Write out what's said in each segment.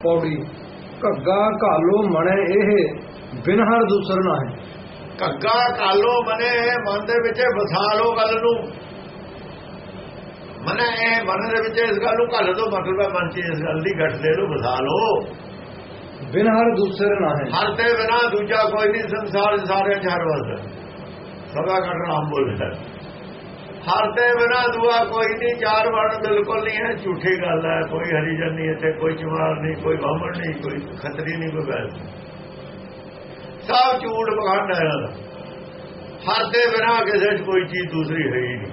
ਪੌੜੀ ਘੱਗਾ ਘਾਲੋ ਮਣੇ ਇਹ ਬਿਨ ਹਰ ਦੂਸਰ ਨਾ ਹੈ ਘੱਗਾ ਕਾਲੋ ਮਨੇ ਮਨ ਦੇ ਵਿੱਚ ਵਸਾ ਲੋ ਗੱਲ ਨੂੰ। ਮਨੇ ਇਹ ਮਨ ਦੇ ਵਿੱਚ ਇਸ ਗੱਲ ਨੂੰ ਘੱਲ ਦੋ ਮਤਲਬ ਹੈ ਮਨ ਚ ਇਸ ਗੱਲ ਦੀ ਗੱਠ ਦੇ ਲੋ ਵਸਾ ਲੋ ਬਿਨ ਹਰ ਦੂਸਰ ਨਾ ਹੈ ਹਰ ਤੇ ਬਿਨਾ ਦੂਜਾ ਕੋਈ ਨਹੀਂ ਸੰਸਾਰ 'ਚ ਸਾਰਿਆਂ ਚ ਹਰ ਵਸਦਾ ਸਦਾ ਘਟ ਰਾਮ ਬੋਲਦਾ ਹਰ ਤੇ ਬਿਨਾ ਦੁਆ ਕੋਈ ਨਹੀਂ, ਚਾਰ ਵਰਣ ਬਿਲਕੁਲ ਨਹੀਂ ਹੈ, ਝੂਠੀ ਗੱਲ ਹੈ, ਕੋਈ ਹਰੀਜਨ ਨਹੀਂ ਇੱਥੇ, ਕੋਈ ਚਮਾਰ ਨਹੀਂ, ਕੋਈ ਬਾਹਮਣ ਨਹੀਂ, ਕੋਈ ਖੱਤਰੀ ਨਹੀਂ, ਕੋਈ ਬੈਲ ਸਭ ਝੂਠ ਬਖੰਡ ਹੈ ਇਹਨਾਂ ਦਾ। ਹਰ ਤੇ ਬਿਨਾ ਕਿਸੇ 'ਚ ਕੋਈ ਚੀਜ਼ ਦੂਸਰੀ ਹੈ ਹੀ ਨਹੀਂ।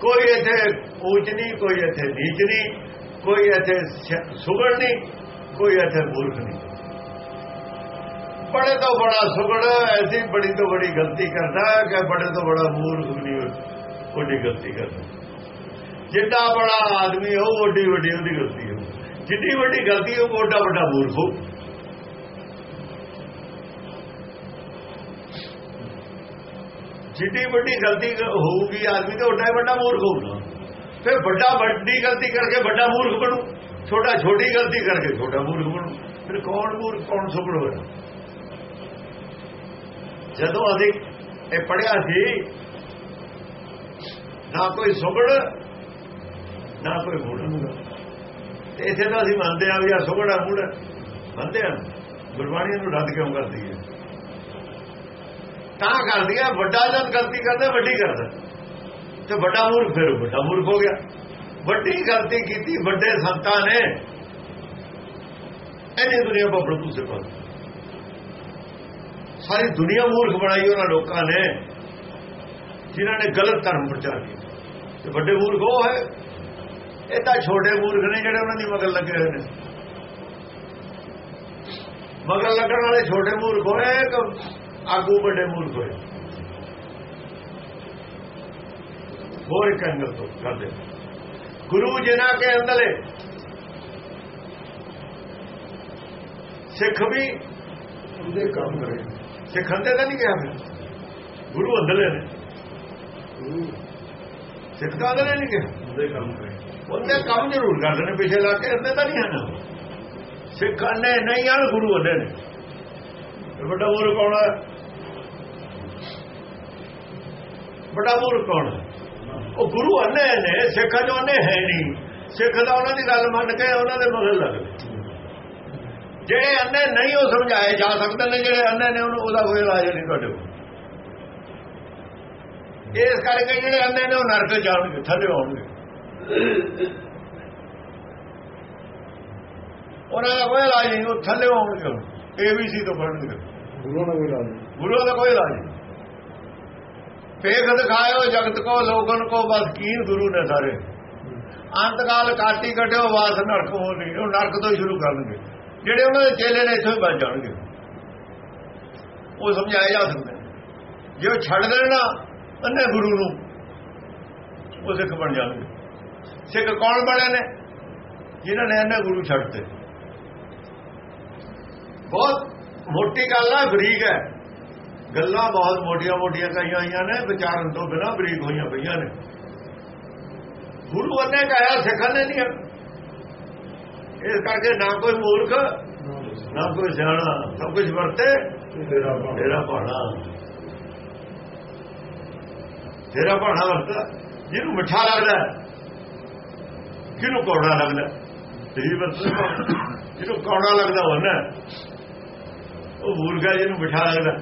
ਕੋਈ ਇੱਥੇ ਉੱਚ ਨਹੀਂ, ਕੋਈ ਇੱਥੇ ਨੀਚ ਨਹੀਂ, ਕੋਈ ਇੱਥੇ ਸੁਗੜ ਨਹੀਂ, ਕੋਈ ਇੱਥੇ ਮੂਰਖ ਨਹੀਂ। ਬੜੇ ਤੋਂ ਬੜਾ ਸੁਗੜ, ਐਸੀ ਬੜੀ ਤੋਂ ਬੜੀ ਗਲਤੀ ਕਰਦਾ ਹੈ ਕਿ ਬੜੇ ਤੋਂ ਬੜਾ ਮੂਰਖ ਨਹੀਂ ਉਹਦੀ ਗਲਤੀ ਕਰਦਾ। ਜਿੱਡਾ ਬੜਾ ਆਦਮੀ ਹੋ ਓਡੀ ਵੱਡੀ ਉਹਦੀ ਗਲਤੀ ਹੋ ਜਿੱਡੀ ਵੱਡੀ ਗਲਤੀ ਹੋ ਓਡਾ ਵੱਡਾ ਮੂਰਖ ਹੋ ਜਿੱਡੀ ਵੱਡੀ ਗਲਤੀ ਹੋਊਗੀ ਆਦਮੀ ਤੇ, ਓਡਾ ਹੀ ਵੱਡਾ ਮੂਰਖ ਹੋਊਗਾ। ਫਿਰ ਵੱਡਾ ਵੱਡੀ ਗਲਤੀ ਕਰਕੇ ਵੱਡਾ ਮੂਰਖ ਬਣੂ। ਛੋਟਾ ਛੋਟੀ ਗਲਤੀ ਕਰਕੇ ਛੋਟਾ ਮੂਰਖ ਬਣੂ। ਫਿਰ ਕੌਣ ਮੂਰਖ, ਕੌਣ ਸੁਗੜ ਹੋਇਆ? ਜਦੋਂ ਅਸੀਂ ਇਹ ਪੜਿਆ ਸੀ, ਨਾ ਕੋਈ ਸੁਗੜ, ਨਾ ਕੋਈ ਮੂੜ। ਤੇ ਇੱਥੇ ਤਾਂ ਅਸੀਂ ਮੰਨਦੇ ਆ ਵੀ ਆ ਸੁਗੜਾ ਮੂੜ। ਮੰਨਦੇ ਆ ਗੁਰਬਾਣੀ ਨੂੰ ਰੱਦ ਕਿਉਂ ਕਰਦੀ ਹੈ? ਤਾਂ ਕਰਦੀ ਹੈ, ਵੱਡਾ ਜਦ ਗਲਤੀ ਕਰਦਾ, ਵੱਡੀ ਕਰਦਾ। ਤੇ ਵੱਡਾ ਮੂਰਖ ਫਿਰ, ਵੱਡਾ ਮੂਰਖ ਹੋ ਗਿਆ। ਵੱਡੀ ਗਲਤੀ ਕੀਤੀ, ਵੱਡੇ ਸੰਤਾਂ ਨੇ। ਇਹਨੇ ਦੁਨੀਆ ਪਰ ਪ੍ਰਭੂ ਸੇ ਪਰ ਸਾਰੀ ਦੁਨੀਆ ਮੂਰਖ ਬਣਾਈ ਉਹਨਾਂ ਲੋਕਾਂ ਨੇ, ਜਿਨ੍ਹਾਂ ਨੇ ਗਲਤ ਧਰਮ ਪ੍ਰਚਾਰ ਕੀਤਾ। ਤੇ ਵੱਡੇ ਮੂਰਖ ਉਹ ਹੈ। ਇਹ ਤਾਂ ਛੋਟੇ ਮੂਰਖ ਨੇ ਜਿਹੜੇ ਉਹਨਾਂ ਦੀ ਮਗਰ ਲੱਗੇ ਹੋਏ ਨੇ। ਮਗਰ ਲੱਗਣ ਵਾਲੇ ਛੋਟੇ ਮੂਰਖ ਹੋਏ ਕਿ ਆਗੂ ਵੱਡੇ ਮੂਰਖ ਹੋਏ। ਹੋਰ ਇੱਕ ਐਂਗਲ ਤੋਂ ਕਰਦੇ ਗੁਰੂ ਜਿਨ੍ਹਾਂ ਕੇ ਅੰਦਰਲੇ, ਸਿੱਖ ਵੀ ਉਹਦੇ ਕੰਮ ਕਰੇ। ਸਿੱਖ ਅੰਦੇ ਤਾਂ ਨਹੀਂ ਕਿਹਾ ਫਿਰ। ਗੁਰੂ ਅੰਦਰਲੇ ਨੇ ਸਿੱਖ ਤਾਂ ਅੰਦਰਲੇ ਨਹੀਂ ਕਿਹਾ ਉਹਦੇ ਕੰਮ ਕਰੇ। ਉਹਦੇ ਕੰਮ ਜ਼ਰੂਰ ਕਰਦੇ ਨੇ ਪਿਛੇ ਲਾ ਕੇ ਅੰਦੇ ਤਾਂ ਨਹੀਂ ਹਨ ਸਿੱਖ ਅੰਨੇ ਨਹੀਂ ਹਨ ਗੁਰੂ ਅੰਦੇ ਨੇ। ਵੱਡਾ ਮੂਰਖ ਕੌਣ ਹੈ ਵੱਡਾ ਮੂਰਖ ਕੌਣ? ਉਹ ਗੁਰੂ ਅੰਨੇ ਨੇ ਸਿੱਖਾਂ ਜੋ ਅੰਨੇ ਹੈ ਨਹੀਂ। ਸਿੱਖ ਦਾ ਉਹਨਾਂ ਦੀ ਗੱਲ ਮੰਨ ਕੇ ਉਹਨਾਂ ਦੇ ਮਗਰ ਲੱਗਦੇ ਜਿਹੜੇ ਅੰਨੇ ਨਹੀਂ ਉਹ ਸਮਝਾਏ ਜਾ ਸਕਦੇ ਨੇ ਜਿਹੜੇ ਅੰਨੇ ਨੇ ਉਹਨੂੰ ਉਹਦਾ ਕੋਈ ਇਲਾਜ ਨਹੀਂ ਤੁਹਾਡੇ ਕੋਲ। ਇਸ ਕਰਕੇ ਜਿਹੜੇ ਅੰਨੇ ਨੇ ਉਹ ਨਰਕ ਜਾਣਗੇ ਥੱਲੇ ਆਉਣਗੇ। ਉਹਨਾਂ ਦਾ ਕੋਈ ਇਲਾਜ ਨਹੀਂ ਉਹ ਥੱਲੇ ਆਉਣਗੇ ਏਬੀਸੀ ਤੋਂ ਪੜਨਗੇ ਗੁਰੂ ਨਾਲ ਕੋਈ ਲਾਜ ਗੁਰੂ ਦਾ ਕੋਈ ਇਲਾਜ ਨਹੀਂ। ਫੇਖ ਦਿਖਾਇਓ ਜਗਤ ਕੋ ਲੋਗਨ ਕੋ ਬਸ ਕੀਨ ਗੁਰੂ ਨੇ ਸਾਰੇ। ਅੰਤਕਾਲ ਕਾਟੀ ਕਟਿਓ ਵਾਸ ਨਰਕ ਹੋ ਨਹੀਂ ਉਹ ਨਰਕ ਤੋਂ ਹੀ ਸ਼ੁਰੂ ਕਰਨਗੇ। ਜਿਹੜੇ ਉਹਨਾਂ ਦੇ ਚੇਲੇ ਨੇ ਇੱਥੋਂ ਹੀ ਬਚ ਜਾਣਗੇ। ਉਹ ਸਮਝਾਇਆ ਜਾ ਸਕਦਾ ਜੇ ਉਹ ਛੱਡ ਦੇਣ ਨਾ, ਅੰਨੇ ਗੁਰੂ ਨੂੰ ਉਹ ਸਿੱਖ ਬਣ ਜਾਣਗੇ। ਸਿੱਖ ਕੌਣ ਬਣੇ ਨੇ? ਜਿਨ੍ਹਾਂ ਨੇ ਅੰਨੇ ਗੁਰੂ ਛੱਡਤੇ ਬਹੁਤ ਮੋਟੀ ਗੱਲ ਆ ਬਰੀਕ ਹੈ। ਗੱਲਾਂ ਬਹੁਤ ਮੋਟੀਆਂ ਮੋਟੀਆਂ ਕਹੀਆਂ ਹੋਈਆਂ ਨੇ, ਵਿਚਾਰਨ ਤੋਂ ਬਿਨਾ ਬਰੀਕ ਹੋਈਆਂ ਪਈਆਂ ਨੇ। ਗੁਰੂ ਨੇ ਕਹਾ ਸਿੱਖਾਂ ਨੇ ਨਹੀਂ ਇਸ ਕਰਕੇ ਨਾ ਕੋਈ ਮੂਰਖ ਨਾ ਕੋਈ ਸਿਆਣਾ ਸਭ ਕੁਝ ਵਰਤੇ ਤੇਰਾ ਤੇਰਾ ਭਾਣਾ। ਤੇਰਾ ਭਾਣਾ ਵਰਤਾ ਜਿਹਨੂੰ ਮਿੱਠਾ ਲੱਗਦਾ ਕਿਹਨੂੰ ਕੌੜਾ ਲੱਗਦਾ ਤੇਰੀ ਵਰਤਾ ਜਿਹਨੂੰ ਕੌੜਾ ਲੱਗਦਾ ਨਾ ਉਹ ਮੂਰਖਾ ਜਿਹਨੂੰ ਮਿੱਠਾ ਲੱਗਦਾ।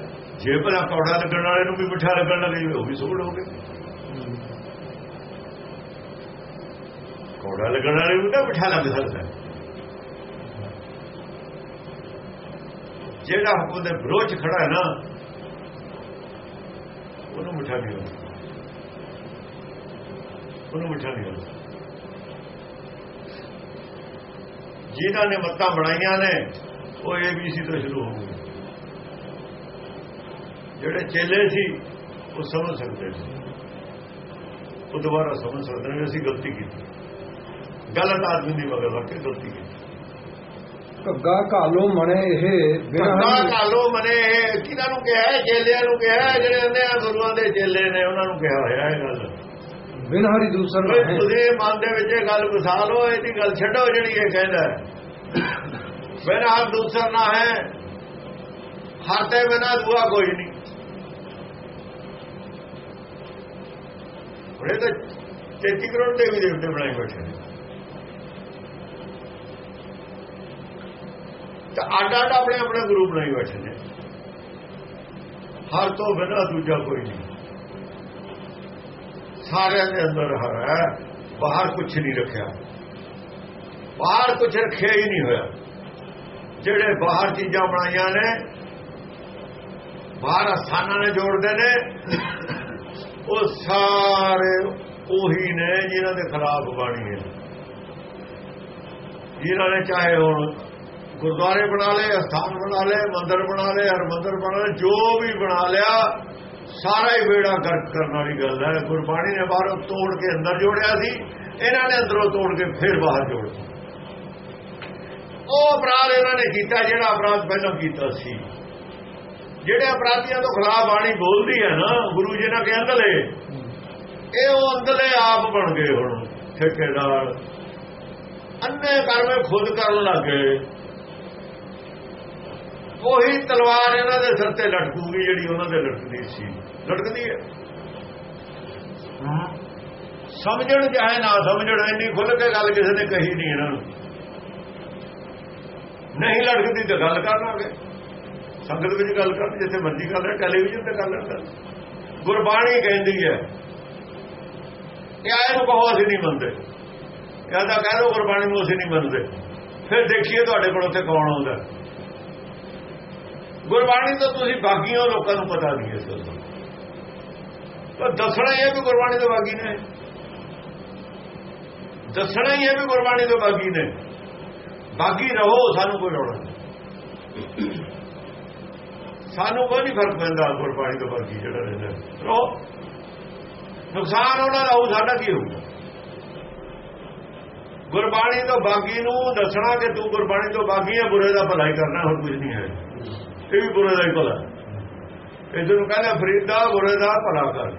ਜੇ ਭਲਾ ਕੌੜਾ ਲੱਗਣ ਵਾਲੇ ਨੂੰ ਵੀ ਮਿੱਠਾ ਲੱਗਣ ਲੱਗੇ ਉਹ ਵੀ ਸੋੜ ਹੋ ਗਏ। ਕੌੜਾ ਲੱਗਣ ਵਾਲੇ ਨੂੰ ਤਾਂ ਮਿੱਠਾ ਲੱਗ ਸਕਦਾ। ਜਿਹੜਾ ਹੁਕਮ ਦੇ ਵਿਰੋਧ ਖੜਾ ਹੈ ਨਾ, ਉਹਨੂੰ ਮਿੱਠਾ ਨਹੀਂ ਹੁੰਦਾ ਉਹਨੂੰ ਮਿੱਠਾ ਨਹੀਂ ਹੁੰਦਾ ਜਿਨ੍ਹਾਂ ਨੇ ਮੱਤਾਂ ਬਣਾਈਆਂ ਨੇ, ਉਹ ਏਬੀਸੀ ਤੋਂ ਸ਼ੁਰੂ ਹੋ ਗਏ। ਜਿਹੜੇ ਚੇਲੇ ਸੀ, ਉਹ ਸਮਝ ਸਕਦੇ ਸੀ। ਉਹ ਦੁਬਾਰਾ ਸਮਝ ਸਕਦੇ ਨੇ, ਅਸੀਂ ਗਲਤੀ ਕੀਤੀ। ਗਲਤ ਆਦਮੀ ਦੀ ਮਗਰ ਲੱਗ ਕੇ ਗਲਤੀ ਕੀਤੀ। ਘੱਗਾ ਘਾਲੋ ਮਣੇ ਇਹ ਹਰ ਕਾਲੋ ਮਨੇ ਕਿਹਨਾਂ ਨੂੰ ਕਿਹਾ ਹੈ? ਚੇਲਿਆਂ ਨੂੰ ਕਿਹਾ ਜਿਹੜੇ ਆ ਗੁਰੂਆਂ ਦੇ ਚੇਲੇ ਨੇ ਉਹਨਾਂ ਨੂੰ ਕਿਹਾ ਹੋਇਆ ਇਹ ਗੱਲ। ਬਿਨ ਹਰੀ ਦੂਸਰ ਨਾ ਵੀ ਹੈ ਤੁਸੀਂ ਮਨ ਦੇ ਵਿੱਚ ਇਹ ਗੱਲ ਵਸਾ ਲਓ ਇਹਦੀ ਗੱਲ ਛੱਡੋ ਜਿਹੜੀ ਇਹ ਕਹਿੰਦਾ। ਬਿਨ ਹਰ ਦੂਸਰ ਨਾ ਹੈ ਹਰ ਤੇ ਬਿਨਾ ਦੂਆ ਕੋਈ ਨਹੀਂ। ਉਹਨੇ ਤਾਂ 33 ਕਰੋੜ ਦੇਵੀ ਦੇਵਤੇ ਬਣਾਏ ਬੈਠੇ ਨੇ। ਤਾਂ ਅੱਡ ਅੱਡ ਆਪਣੇ ਆਪਣੇ ਗੁਰੂ ਬਣਾਈ ਬੈਠੇ ਨੇ। ਹਰ ਤੋਂ ਬਿਨਾ ਦੂਜਾ ਕੋਈ ਨਹੀਂ। ਸਾਰਿਆਂ ਦੇ ਅੰਦਰ ਹਰ ਹੈ, ਬਾਹਰ ਕੁਝ ਨਹੀਂ ਰੱਖਿਆ। ਬਾਹਰ ਕੁਝ ਰੱਖਿਆ ਹੀ ਨਹੀਂ ਹੋਇਆ। ਜਿਹੜੇ ਬਾਹਰ ਚੀਜ਼ਾਂ ਬਣਾਈਆਂ ਨੇ, ਬਾਹਰ ਅਸਥਾਨਾਂ ਨੇ ਜੋੜਦੇ ਨੇ, ਉਹ ਸਾਰੇ ਉਹੀ ਨੇ ਜਿਨ੍ਹਾਂ ਦੇ ਖਿਲਾਫ ਬਾਣੀ ਹੈ। ਜਿਨ੍ਹਾਂ ਨੇ ਚਾਹੇ ਹੁਣ ਗੁਰਦੁਆਰੇ ਬਣਾ ਲਏ, ਅਸਥਾਨ ਬਣਾ ਲਏ, ਮੰਦਰ ਬਣਾ ਲਏ ਹਰ ਮੰਦਰ ਬਣਾ ਲਏ, ਜੋ ਵੀ ਬਣਾ ਲਿਆ, ਸਾਰਾ ਹੀ ਵੇੜਾ ਗਰਕ ਕਰਨ ਵਾਲੀ ਗੱਲ ਹੈ। ਗੁਰਬਾਣੀ ਨੇ ਬਾਹਰੋਂ ਤੋੜ ਕੇ ਅੰਦਰ ਜੋੜਿਆ ਸੀ, ਇਹਨਾਂ ਨੇ ਅੰਦਰੋਂ ਤੋੜ ਕੇ ਫਿਰ ਬਾਹਰ ਜੋੜਿਆ ਉਹ ਅਪਰਾਧ ਇਹਨਾਂ ਨੇ ਕੀਤਾ, ਜਿਹੜਾ ਅਪਰਾਧ ਪਹਿਲਾਂ ਕੀਤਾ ਸੀ। ਜਿਹੜੇ ਅਪਰਾਧੀਆਂ ਤੋਂ ਖਿਲਾਫ ਬਾਣੀ ਬੋਲਦੀ ਹੈ ਨਾ, ਗੁਰੂ ਜੀ ਨੇ ਕਹਿੰਦੇ ਲੈ ਇਹ ਉਹ ਅੰਦਰਲੇ ਆਪ ਬਣ ਗਏ ਹੁਣ, ਠੇਕੇਦਾਰ। ਅੰਨੇ ਕਰਮੇ ਖੁਦ ਕਰਨ ਲੱਗੇ ਉਹੀ ਤਲਵਾਰ ਇਹਨਾਂ ਦੇ ਸਿਰ ਤੇ ਲਟਕੂਗੀ ਜਿਹੜੀ ਉਹਨਾਂ ਦੇ ਲਟਕਦੀ ਸੀ। ਲਟਕਦੀ ਹੈ। ਸਮਝਣ ਚਾਹੇ ਨਾ ਸਮਝਣ, ਇੰਨੀ ਖੁੱਲ ਕੇ ਗੱਲ ਕਿਸੇ ਨੇ ਕਹੀ ਨਹੀਂ ਇਹਨਾਂ ਨੂੰ। ਨਹੀਂ ਲਟਕਦੀ ਤਾਂ ਗੱਲ ਕਰਨਾਗੇ। ਸੰਗਤ ਵਿੱਚ ਗੱਲ ਕਰਨ, ਜਿੱਥੇ ਮਰਜ਼ੀ ਕਰ ਲੈ ਟੈਲੀਵਿਜ਼ਨ ਤੇ ਗੱਲ ਕਰ ਗੁਰਬਾਣੀ ਕਹਿੰਦੀ ਹੈ, ਇਹ ਆਏ ਕਹੋ, ਅਸੀਂ ਨਹੀਂ ਮੰਨਦੇ। ਕਹਿੰਦਾ ਕਹਿ ਦੋ, ਗੁਰਬਾਣੀ ਨੂੰ ਅਸੀਂ ਨਹੀਂ ਮੰਨਦੇ। ਫਿਰ ਦੇਖੀਏ ਤੁਹਾਡੇ ਕੋਲ ਉੱਥੇ ਕੌਣ ਆਉਂਦਾ ਗੁਰਬਾਣੀ ਤੋਂ ਤੁਸੀਂ ਬਾਕੀਆਂ ਲੋਕਾਂ ਨੂੰ ਪਤਾ ਨਹੀਂ ਇਸ ਗੱਲ ਤਾਂ ਦੱਸਣਾ ਇਹ ਵੀ ਗੁਰਬਾਣੀ ਤੋਂ ਬਾਗੀ ਨੇ। ਦੱਸਣਾ ਹੀ ਹੈ ਵੀ ਗੁਰਬਾਣੀ ਤੋਂ ਬਾਗੀ ਨੇ। ਬਾਗੀ ਰਹੋ, ਸਾਨੂੰ ਕੋਈ ਲੋੜ ਸਾਨੂੰ ਕੋਈ ਨਹੀਂ ਫ਼ਰਕ ਪੈਂਦਾ ਗੁਰਬਾਣੀ ਤੋਂ ਬਾਗੀ ਜਿਹੜਾ ਰਹਿੰਦਾ। ਰਹੋ। ਨੁਕਸਾਨ ਉਹਨਾਂ ਦਾ ਹੋਊ ਸਾਡਾ ਕੀ ਹੋਊਗਾ? ਗੁਰਬਾਣੀ ਤੋਂ ਬਾਗੀ ਨੂੰ ਦੱਸਣਾ ਕਿ ਤੂੰ ਗੁਰਬਾਣੀ ਤੋਂ ਬਾਕੀ ਹੈ ਬੁਰੇ ਦਾ ਭਲਾਈ ਕਰਨਾ, ਹੋਰ ਕੁਝ ਨਹੀਂ ਹੈ। ਇਹ ਵੀ ਬੁਰੇ ਦਾ ਹੀ ਭਲਾ। ਇਧਰ ਨੂੰ ਕਹਿੰਦਾ, ਫਰੀਦਾ, ਬੁਰੇ ਦਾ ਭਲਾ ਕਰ।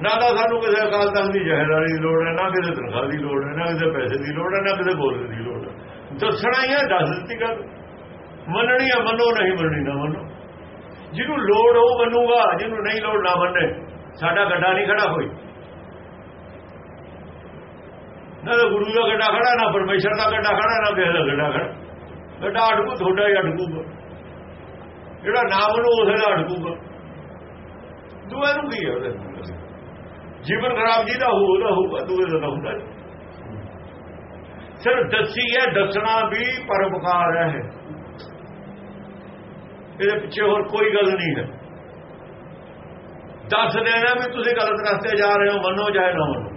ਨਾ ਤਾਂ ਸਾਨੂੰ ਕਿਸੇ ਅਕਾਲ ਤਖਤ ਦੀ ਜ਼ਹਿਰਾਰੀ ਦੀ ਲੋੜ ਹੈ, ਨਾ ਕਿਸੇ ਤਨਖਾਹ ਦੀ ਲੋੜ ਹੈ, ਨਾ ਕਿਸੇ ਪੈਸੇ ਦੀ ਲੋੜ ਹੈ, ਨਾ ਕਿਸੇ ਬੋਲਣ ਦੀ ਲੋੜ ਹੈ। ਦੱਸਣਾ ਹੀ ਹੈ, ਦੱਸ ਦਿੱਤੀ ਗੱਲ। ਮੰਨਣੀ ਹੈ ਮੰਨੋ, ਨਹੀਂ ਮੰਨਣੀ ਨਾ ਮੰਨੋ। ਜਿਹਨੂੰ ਲੋੜ ਹੋ ਮੰਨੂਗਾ, ਜਿਹਨੂੰ ਨਹੀਂ ਲੋੜ ਨਾ ਮੰਨੇ, ਸਾਡਾ ਗੱਡਾ ਨਹੀਂ ਖੜਾ ਹੋਈ ਨਾ ਗੁਰੂ ਦਾ ਗੱਡਾ ਖੜਾ, ਨਾ ਪਰਮੇਸ਼ਰ ਦਾ ਗੱਡਾ ਖੜਾ, ਨਾ ਕਿਸੇ ਦਾ ਗੱਡਾ ਖੜਾ। ਗੱਡਾ ਅਟਕੂ ਤੁਹਾਡਾ ਹੀ ਅਟਕੂਗਾ ਜਿਹੜਾ ਨਾਮ ਨੂੰ ਉਸੇ ਦਾ ਅਟਕੂਗਾ ਦੂਏ ਨੂੰ ਕੀ ਹੈ ਉਹਦੇ ਜੀਵਨ ਖਰਾਬ ਜੀ ਦਾ ਹੋਊਗਾ ਹੋਊਗਾ, ਦੂਏ ਦਾ ਹੁੰਦਾ ਸਿਰਫ ਦੱਸੀ ਹੈ, ਦੱਸਣਾ ਵੀ ਪਰਮਕਾਰ ਹੈ ਇਹਦੇ ਪਿੱਛੇ ਹੋਰ ਕੋਈ ਗੱਲ ਨਹੀਂ ਹੈ। ਦੱਸ ਦੇਣਾ ਵੀ ਤੁਸੀਂ ਗਲਤ ਰਸਤੇ ਜਾ ਰਹੇ ਹੋ, ਮੰਨੋ ਜਾਏ ਨਾ ਮੰਨੋ।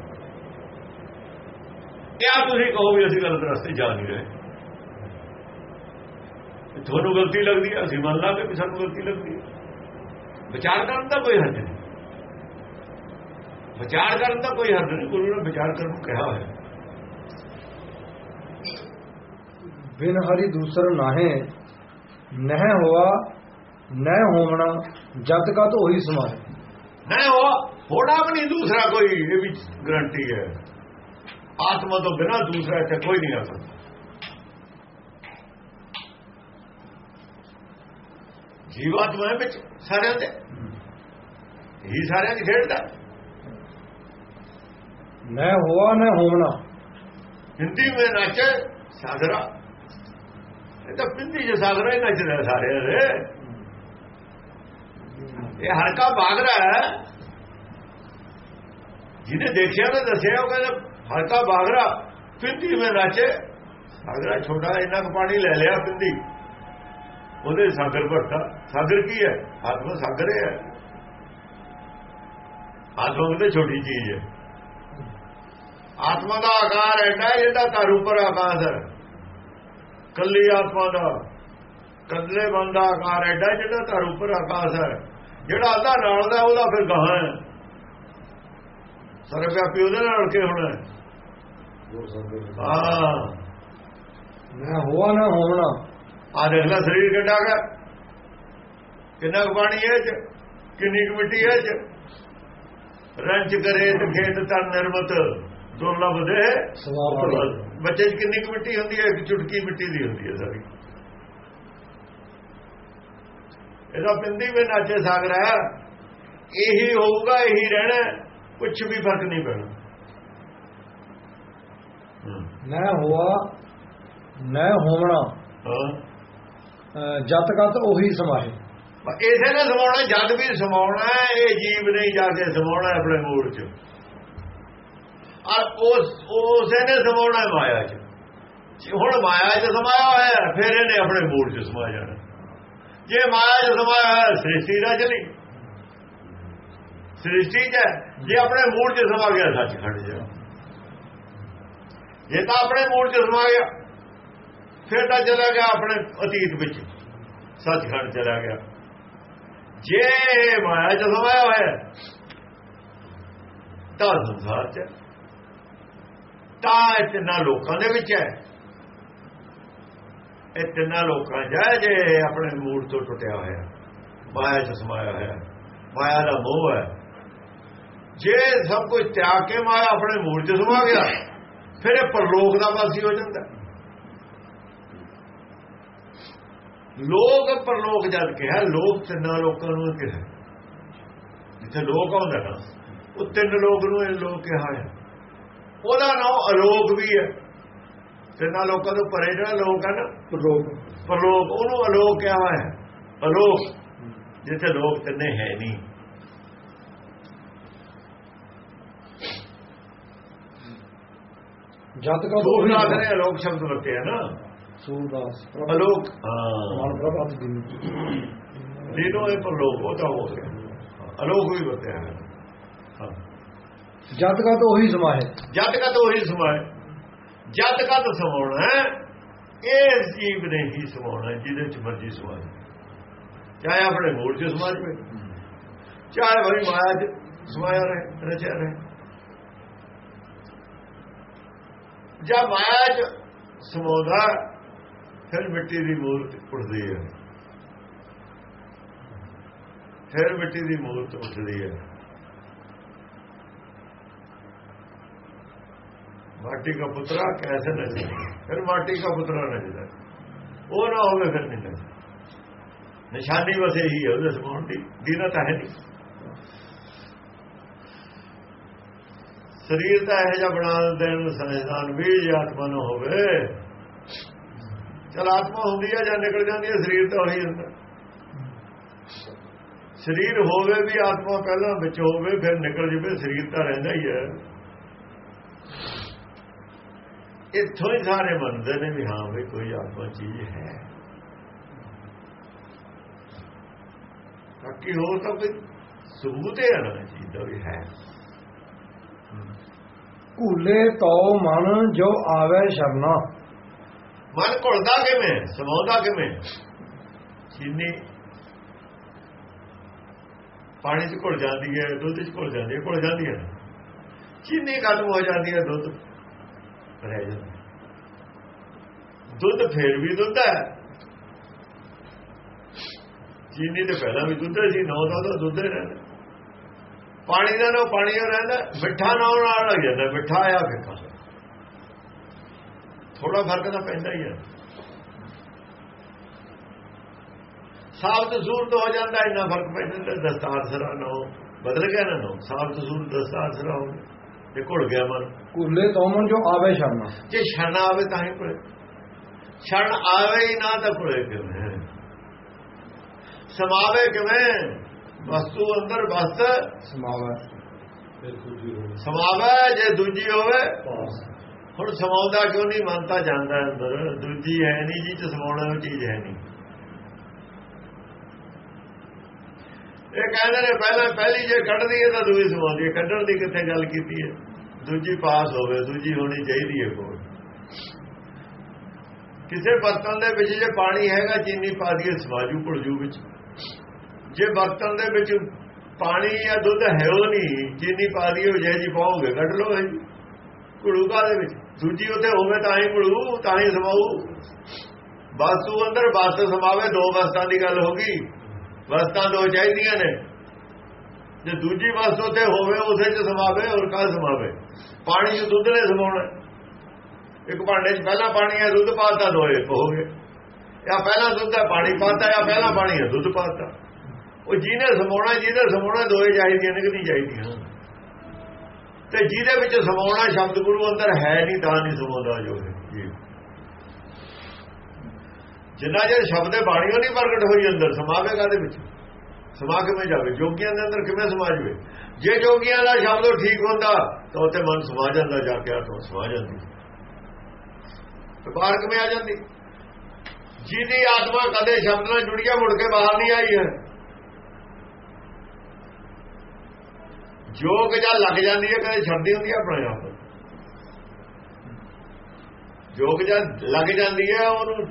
ਕਿਆ ਤੁਸੀਂ ਕਹੋ ਵੀ ਅਸੀਂ ਗਲਤ ਰਸਤੇ ਜਾ ਨਹੀਂ ਰਹੇ? ਤੁਹਾਨੂੰ ਗਲਤੀ ਲੱਗਦੀ ਹੈ ਅਸੀਂ ਮੰਨ ਲਾਂਗੇ ਕਿ ਸਾਨੂੰ ਗਲਤੀ ਲੱਗਦੀ ਹੈ। ਵਿਚਾਰ ਕਰਨ ਦਾ ਕੋਈ ਹੱਦ ਨਹੀਂ। ਵਿਚਾਰ ਕਰਨ ਦਾ ਕੋਈ ਹੱਦ ਨਹੀਂ ਗੁਰੂ ਨੇ ਵਿਚਾਰ ਕਰਨ ਨੂੰ ਕਿਹਾ ਹੋਇਆ। ਬਿਨ ਹਰੀ ਦੂਸਰ ਨਾਹੇ ਨਹਿ ਹੋਆ ਨਹਿ ਹੋਵਣਾ ਜਦ ਕਾ ਤੋ ਉਹੀ ਸਮਾਏ ਨਹੀਂ ਹੋ ਹੋਣਾ ਵੀ ਨਹੀਂ ਦੂਸਰਾ ਕੋਈ ਇਹ ਵੀ ਗਰੰਟੀ ਹੈ। ਆਤਮਾ ਤੋਂ ਬਿਨਾ ਦੂਸਰਾ ਇੱਥੇ ਕੋਈ ਨਹੀਂ ਆ ਸਕਦਾ। ਜੀਵਾਤਮਾ ਵਿੱਚ ਸਾਰਿਆਂ ਦੇ ਹੀ ਸਾਰਿਆਂ ਦੀ ਖੇਡਦਾ ਨਹਿ ਹੋਆ ਨਹਿ ਹੋਵਣਾ। ਹਿੰਦੀ ਵਿੱਚ ਨਾਚੇ ਸਾਗਰਾ। ਇਹ ਤਾਂ ਪਿੰਦੀ ਜੇ ਸਾਗਰਾ ਹੀ ਨੱਚ ਰਿਹਾ ਸਾਰੇ ਦੇ ਇਹ ਹਲਕਾ ਬਾਗਰਾ ਹੈ। ਜਿਹਨੇ ਦੇਖਿਆ ਨਾ ਦੱਸਿਆ ਉਹ ਕਹਿੰਦਾ ਹਲਕਾ ਬਾਗਰਾ ਪਿੰਦੀ ਵਿੱਚ ਨਾਚੇ। ਸਾਗਰਾ ਛੋਟਾ ਇੰਨਾ ਕੁ ਪਾਣੀ ਲੈ ਲਿਆ ਪਿੰਦੀ ਉਹਦੇ ਸਾਗਰ ਭਰਤਾ ਸਾਗਰ ਕੀ ਹੈ? ਆਤਮਾ ਸਾਗਰ ਹੈ। ਆਤਮਾ ਉਹਦੇ ਛੋਟੀ ਚੀਜ਼ ਹੈ। ਆਤਮਾ ਦਾ ਆਕਾਰ ਐਡਾ ਜਿਹਦਾ ਘਰ ਉੱਪਰ ਆਕਾਸ਼ ਹੈ। ਕੱਲੀ ਆਤਮਾ ਦਾ। ਕੱਲੇ ਬੰਦਾ ਆਕਾਰ ਐਡਾ ਜਿਹੜਾ ਘਰ ਉੱਪਰ ਆਕਾਸ਼ ਹੈ। ਜਿਹੜਾ ਅੱਧਾ ਨਾਲ ਦਾ ਉਹਦਾ ਫਿਰ ਗਾਹਾਂ ਹੈ। ਸਰਵ ਵਿਆਪੀ ਉਹਦੇ ਨਾਲ ਕੇ ਹੋਣਾ ਹਾਂ। ਨਹਿ ਹੋਆ ਹੋਵਣਾ। ਆ ਦੇਖ ਲੈ ਸਰੀਰ ਕਿੱਡਾ ਹੈ ਕਿੰਨਾ ਕੁ ਪਾਣੀ ਹੈ ਚ? ਕਿੰਨੀ ਕੁ ਮਿੱਟੀ ਹੈ ਚ? ਰੰਚ ਕਰੇ ਤੇ ਖੇਤ ਤਨ ਨਿਰਮਤ ਦੁਰਲਭ ਦੇ ਬੱਚੇ 'ਚ ਕਿੰਨੀ ਕੁ ਮਿੱਟੀ ਹੁੰਦੀ ਹੈ? ਇੱਕ ਚੁਟਕੀ ਮਿੱਟੀ ਦੀ ਹੁੰਦੀ ਹੈ ਸਾਰੀ। ਇਹਦਾ ਪਿੰਦੀ ਵਿੱਚ ਨਾਚੇ ਸਾਗਰ ਹੈ। ਇਹੀ ਹੋਊਗਾ ਇਹੀ ਰਹਿਣਾ ਕੁਝ ਵੀ ਫ਼ਰਕ ਨਹੀਂ ਪੈਣਾ। ਨਹਿ ਹੋਆ ਨਹਿ ਹੋਵਣਾ। ਹਾਂ। ਅਹ ਜਤ ਕਤ ਉਹੀ ਸਮਾਏ। ਇਸੇ ਨੇ ਸਮਾਉਣਾ ਜਦ ਵੀ ਸਮਾਉਣਾ ਇਹ ਜੀਵ ਨਹੀਂ ਜਾ ਕੇ ਸਮਾਉਣਾ ਆਪਣੇ ਮੂਲ 'ਚ। ਔਰ ਉਸ, ਉਸੇ ਨੇ ਸਮਾਉਣਾ ਮਾਇਆ 'ਚ। ਹੁਣ ਮਾਇਆ 'ਚ ਸਮਾਇਆ ਹੋਇਆ ਫਿਰ ਇਹਨੇ ਆਪਣੇ ਮੂਲ 'ਚ ਸਮਾ ਜਾਣਾ। ਜੇ ਮਾਇਆ 'ਚ ਸਮਾਇਆ ਹੋਇਆ, ਸ੍ਰਿਸ਼ਟੀ ਦਾ ਚਲੀ। ਸ੍ਰਿਸ਼ਟੀ 'ਚ ਜੇ ਆਪਣੇ ਮੂਲ 'ਚ ਸਮਾ ਗਿਆ, ਸੱਚ ਖੜ ਜਾ ਜੇ ਤਾਂ ਆਪਣੇ ਮੂਲ 'ਚ ਸਮਾ ਗਿਆ ਫਿਰ ਤਾਂ ਚਲਾ ਗਿਆ ਆਪਣੇ ਅਤੀਤ ਵਿੱਚ। ਸੱਚਖੰਡ ਚਲਾ ਗਿਆ। ਜੇ ਮਾਇਆ ਚ ਸਮਾਇਆ ਹੋਇਆ ਤਾਂ ਸੰਸਾਰ ਚ ਹੈ। ਤਾਂ ਇਹ ਤਿੰਨਾਂ ਲੋਕਾਂ ਦੇ ਵਿੱਚ ਹੈ। ਇਹ ਤਿੰਨਾਂ ਲੋਕਾਂ ਚ ਹੈ ਜੇ ਆਪਣੇ ਮੂਡ ਤੋਂ ਟੁੱਟਿਆ ਹੋਇਆ ਮਾਇਆ ਚ ਸਮਾਇਆ ਹੋਇਆ ਮਾਇਆ ਦਾ ਮੋਹ ਹੈ। ਜੇ ਸਭ ਕੁਝ ਤਿਆਗ ਕੇ ਮਾਇਆ ਆਪਣੇ ਮੂਡ ਚ ਸਮਾ ਗਿਆ, ਫਿਰ ਇਹ ਪਰਲੋਕ ਦਾ ਵਾਸੀ ਹੋ ਜਾਂਦਾ ਹੈ। ਲੋਕ ਪਰਲੋਕ ਜਦ ਕਿਹਾ ਲੋਕ ਤਿੰਨਾਂ ਲੋਕਾਂ ਨੂੰ ਕਿਹਾ। ਜਿੱਥੇ ਲੋਕ ਆਉਂਦਾ ਨਾ ਉਹ ਤਿੰਨ ਲੋਕ ਨੂੰ ਇਹ ਲੋਕ ਕਿਹਾ ਹੈ। ਉਹਦਾ ਨਾਮ ਅਲੋਕ ਵੀ ਹੈ। ਤਿੰਨਾਂ ਲੋਕਾਂ ਤੋਂ ਪਰੇ ਜਿਹੜਾ ਲੋਕ ਹੈ ਨਾ ਰੋਗ ਪਰਲੋਕ ਉਹਨੂੰ ਅਲੋਕ ਕਿਹਾ ਹੈ। ਅਲੋਕ ਜਿੱਥੇ ਲੋਕ ਤਿੰਨੇ ਹੈ ਨਹੀਂ। ਕਤ ਉਹੀ ਸੂਰਦਾਸ ਨੇ ਅਲੋਕ ਸ਼ਬਦ ਵਰਤਿਆ ਨਾ। ਸੂਰਦਾਸ ਅਲੋਕ ਹਾਂ। ਪ੍ਰਭਾਤ ਦਿਨ ਜਿਹਨੂੰ ਇਹ ਪਰਲੋਕ ਉਹ ਤਾਂ ਹੋ ਗਿਆ। ਅਲੋਕ ਵੀ ਵਰਤਿਆ ਹੈ। ਹਾਂ। ਜਤ ਕਤ ਉਹੀ ਸਮਾਏ। ਜਦ ਕਦ ਉਹੀ ਸਮਾਏ। ਜਦ ਕਦ ਸਮਾਉਣਾ ਹੈ, ਇਹ ਜੀਵ ਨੇ ਹੀ ਸਮਾਉਣਾ ਜਿਹਦੇ ਚ ਮਰਜ਼ੀ ਸਮਾਏ। ਚਾਹੇ ਆਪਣੇ ਮੂਲ ਚ ਸਮਾਜ ਪਏ ਚਾਹੇ ਭਈ ਮਾਇਆ ਚ ਸਮਾਇਆ ਰਹੇ ਰਚਿਆ ਰਹੇ। ਜਦ ਮਾਇਆ ਚ ਸਮਾਉਂਦਾ ਫਿਰ ਮਿੱਟੀ ਦੀ ਮੂਰਤ ਉੱਠਦੀ ਹੈ। ਫਿਰ ਮਿੱਟੀ ਦੀ ਮੂਰਤ ਉੱਠਦੀ ਹੈ। ਮਾਟੀ ਦਾ ਪੁੱਤਰਾ ਕੈਸੇ ਨਜੇ ਫਿਰ ਮਾਟੀ ਦਾ ਪੁੱਤਰਾ ਨਜਦਾ ਉਹ ਨਾ ਹੋਵੇ ਫਿਰ ਨਹੀਂ ਨਜਦਾ ਨਿਸ਼ਾਨੀ ਬਸ ਇਹੀ ਹੈ ਉਹਦੇ ਸਮਾਉਣ ਦੀ। ਦੀਨਾ ਤਾਂ ਹੈ ਨਹੀਂ। ਸਰੀਰ ਤਾਂ ਇਹ ਜਿਹਾ ਬਣਾ ਦੇਣ ਸੰਸਾਨ ਵੀ ਆਤਮਾ ਨੂੰ ਹੋਵੇ। ਚਲ ਆਤਮਾ ਹੁੰਦੀ ਹੈ ਜਾਂ ਨਿਕਲ ਜਾਂਦੀ ਹੈ ਸਰੀਰ ਤਾਂ ਉਹੀ ਹੁੰਦਾ। ਸਰੀਰ ਹੋਵੇ ਵੀ ਆਤਮਾ ਪਹਿਲਾਂ ਵਿੱਚ ਹੋਵੇ, ਫਿਰ ਨਿਕਲ ਜਵੇ, ਸਰੀਰ ਤਾਂ ਰਹਿੰਦਾ ਹੀ ਹੈ। ਇੱਥੋਂ ਹੀ ਸਾਰੇ ਮੰਨਦੇ ਨੇ ਵੀ ਹਾਂ ਵੀ ਕੋਈ ਆਤਮਾ ਚੀਜ਼ ਹੈ। ਬਾਕੀ ਹੋਰ ਤਾਂ ਕੋਈ ਸਬੂਤ ਹੈ ਨਾ ਚੀਜ਼ ਦਾ ਵੀ ਹੈ। ਘੂਲੇ ਤੋ ਮਨ ਜੋ ਆਵੇ ਸ਼ਰਨਾ। ਮਨ ਘੁਲਦਾ ਕਿਵੇਂ? ਸਮਾਉਂਦਾ ਕਿਵੇਂ? ਚੀਨੀ ਪਾਣੀ 'ਚ ਘੁਲ ਜਾਂਦੀ ਹੈ, ਦੁੱਧ 'ਚ ਘੁਲ ਜਾਂਦੀ ਹੈ, ਘੁਲ ਜਾਂਦੀ ਹੈ। ਚੀਨੀ ਖਤਮ ਹੋ ਜਾਂਦੀ ਹੈ? ਦੁੱਧ ਰਹਿ ਜਾਂਦਾ ਦੁੱਧ ਫੇਰ ਵੀ ਦੁੱਧ ਹੈ। ਚੀਨੀ ਤੇ ਪਹਿਲਾਂ ਵੀ ਦੁੱਧ ਸੀ, ਨੌ ਦਾ ਤਾਂ ਦੁੱਧ ਹੀ ਰਹਿੰਦਾ। ਪਾਣੀ ਦਾ ਨਾ ਪਾਣੀ ਹੀ ਰਹਿੰਦਾ, ਮਿੱਠਾ ਨਾ ਨਾਲ ਲੱਗ ਜਾਂਦਾ, ਮਿੱਠਾ ਆਇਆ ਫਿੱਕਾ ਥੋੜਾ ਫ਼ਰਕ ਤਾਂ ਪੈਂਦਾ ਹੀ ਹੈ ਸਾਬਤ ਸੂਰਤ ਹੋ ਜਾਂਦਾ ਇੰਨਾ ਫ਼ਰਕ ਪੈ ਜਾਂਦਾ ਦਸਤਾਰ ਸਰਾ ਨਾ ਹੋ। ਬਦਲ ਗਿਆ ਨਾ ਨੋ ਸਾਬਤ ਸੂਰਤ ਦਸਤਾਰ ਸਰਾ ਹੋ। ਤੇ ਘੁਲ ਗਿਆ ਮਨ। ਘੂਲੇ ਤੋ ਮਨ ਜੋ ਆਵੇ ਸ਼ਰਨਾ। ਜੇ ਛਣ ਆਵੇ ਤਾਂ ਹੀ ਕੋਲੇ ਛਣ ਆਵੇ ਹੀ ਨਾ ਤਾਂ ਕੋਲੇ ਕਿਵੇਂ? ਸਮਾਵੇ ਕਿਵੇਂ? ਵਸਤੂ ਅੰਦਰ ਵਸਤ। ਸਮਾਵੇ। ਸਮਾਵੇ ਜੇ ਦੂਜੀ ਹੋਵੇ। ਹੁਣ ਸਮਾਉਂਦਾ ਕਿਉਂ ਨਹੀਂ? ਮੰਨਤਾ ਜਾਂਦਾ ਅੰਦਰ। ਦੂਜੀ ਹੈ ਨਹੀਂ ਜੀ ਚ ਸਮਾਉਣਾ ਉਹ ਚੀਜ਼ ਹੈ ਨਹੀਂ। ਇਹ ਕਹਿੰਦੇ ਨੇ, ਪਹਿਲਾਂ ਪਹਿਲੀ ਜੇ ਕੱਢਦੀ ਹੈ ਤਾਂ ਦੂਜੀ ਸਮਾਉਂਦੀ ਹੈ। ਕੱਢਣ ਦੀ ਕਿੱਥੇ ਗੱਲ ਕੀਤੀ ਹੈ? ਦੂਜੀ ਪਾਸ ਹੋਵੇ, ਦੂਜੀ ਹੋਣੀ ਚਾਹੀਦੀ ਹੈ ਕੋਲ। ਕਿਸੇ ਬਰਤਨ ਦੇ ਵਿੱਚ ਜੇ ਪਾਣੀ ਹੈਗਾ, ਚੀਨੀ ਪਾ ਦਈਏ, ਸਵਾਜੂ ਭੁਲਜੂ ਵਿੱਚ। ਜੇ ਬਰਤਨ ਦੇ ਵਿੱਚ ਪਾਣੀ ਜਾਂ ਦੁੱਧ ਹੈ ਉਹ ਨਹੀਂ, ਚੀਨੀ ਪਾ ਦਈਏ, ਉਹ ਜਿਹੇ ਜੀ ਪਾਓਗੇ, ਕੱਢ ਲਓ ਹੈ ਜੀ ਘੁਲੂਗਾ ਦੇ ਵਿੱਚ। ਦੂਜੀ ਉੱਤੇ ਹੋਵੇ ਤਾਂ ਹੀ ਘੁਲੂ ਤਾਂ ਹੀ ਸਮਾਊ। ਵਸਤੂ ਅੰਦਰ ਵਸਤ ਸਮਾਵੇ, ਦੋ ਵਸਤਾਂ ਦੀ ਗੱਲ ਹੋ ਗਈ। ਵਸਤਾਂ ਦੋ ਚਾਹੀਦੀਆਂ ਨੇ। ਜੇ ਦੂਜੀ ਵਸਤ ਉੱਤੇ ਹੋਵੇ, ਉਸੇ ਚ ਸਮਾਵੇ ਔਰ ਕਾ ਸਮਾਵੇ। ਪਾਣੀ ਚ ਦੁੱਧ ਨੇ ਸਮਾਉਣਾ। ਇੱਕ ਭਾਂਡੇ 'ਚ ਪਹਿਲਾਂ ਪਾਣੀ ਹੈ, ਦੁੱਧ ਪਾਤਾ, ਦੋਏ ਹੋ ਗਏ। ਜਾਂ ਪਹਿਲਾਂ ਦੁੱਧ ਹੈ, ਪਾਣੀ ਪਾਤਾ, ਜਾਂ ਪਹਿਲਾਂ ਪਾਣੀ ਹੈ, ਦੁੱਧ ਪਾਤਾ। ਉਹ ਜਿਹਨੇ ਸਮਾਉਣਾ ਜਿਹਨੇ ਸਮਾਉਣਾ, ਦੋਏ ਚਾਹੀਦੀਆਂ ਨੇ ਕਿ ਚਾਹੀਦੀਆਂ? ਤੇ ਜਿਹਦੇ ਵਿੱਚ ਸਮਾਉਣਾ ਸ਼ਬਦ ਗੁਰੂ ਅੰਦਰ ਹੈ ਨਹੀਂ, ਤਾਂ ਨਹੀਂ ਸਮਾਉਂਦਾ ਜੋ ਜਿੰਨਾ ਜੇ ਸ਼ਬਦ ਦੇ ਬਾਣੀਓ ਨਹੀਂ ਪ੍ਰਗਟ ਹੋਈ ਅੰਦਰ ਸਮਾਵੇਗਾ ਦੇ ਵਿੱਚ? ਸਮਾ ਕਿਵੇਂ ਜਾਵੇ। ਜੋਗੀਆਂ ਦੇ ਅੰਦਰ ਕਿਵੇਂ ਸਮਾ ਜਵੇ ਜੇ ਜੋਗੀਆਂ ਦਾ ਸ਼ਬਦ ਠੀਕ ਹੁੰਦਾ, ਤਾਂ ਉੱਥੇ ਮਨ ਸਮਾ ਜਾਂਦਾ, ਜਾ ਕੇ ਆਤਮਾ ਸਮਾ ਜਾਂਦੀ। ਤੇ ਬਾਹਰ ਕਿਵੇਂ ਆ ਜਾਂਦੀ? ਜਿਹਦੀ ਆਤਮਾ ਕਦੇ ਸ਼ਬਦ ਨਾਲ ਜੁੜੀ ਮੁੜ ਕੇ ਬਾਹਰ ਨਹੀਂ ਆਈ ਹੈ ਜੋਗ ਜਾਂ ਲੱਗ ਜਾਂਦੀ ਹੈ, ਕਦੇ ਛੱਡਦੀ ਹੁੰਦੀ ਹੈ ਆਪਣੇ ਆਪ ਜੋਗ ਜਾਂ ਲੱਗ ਜਾਂਦੀ ਹੈ, ਉਹਨੂੰ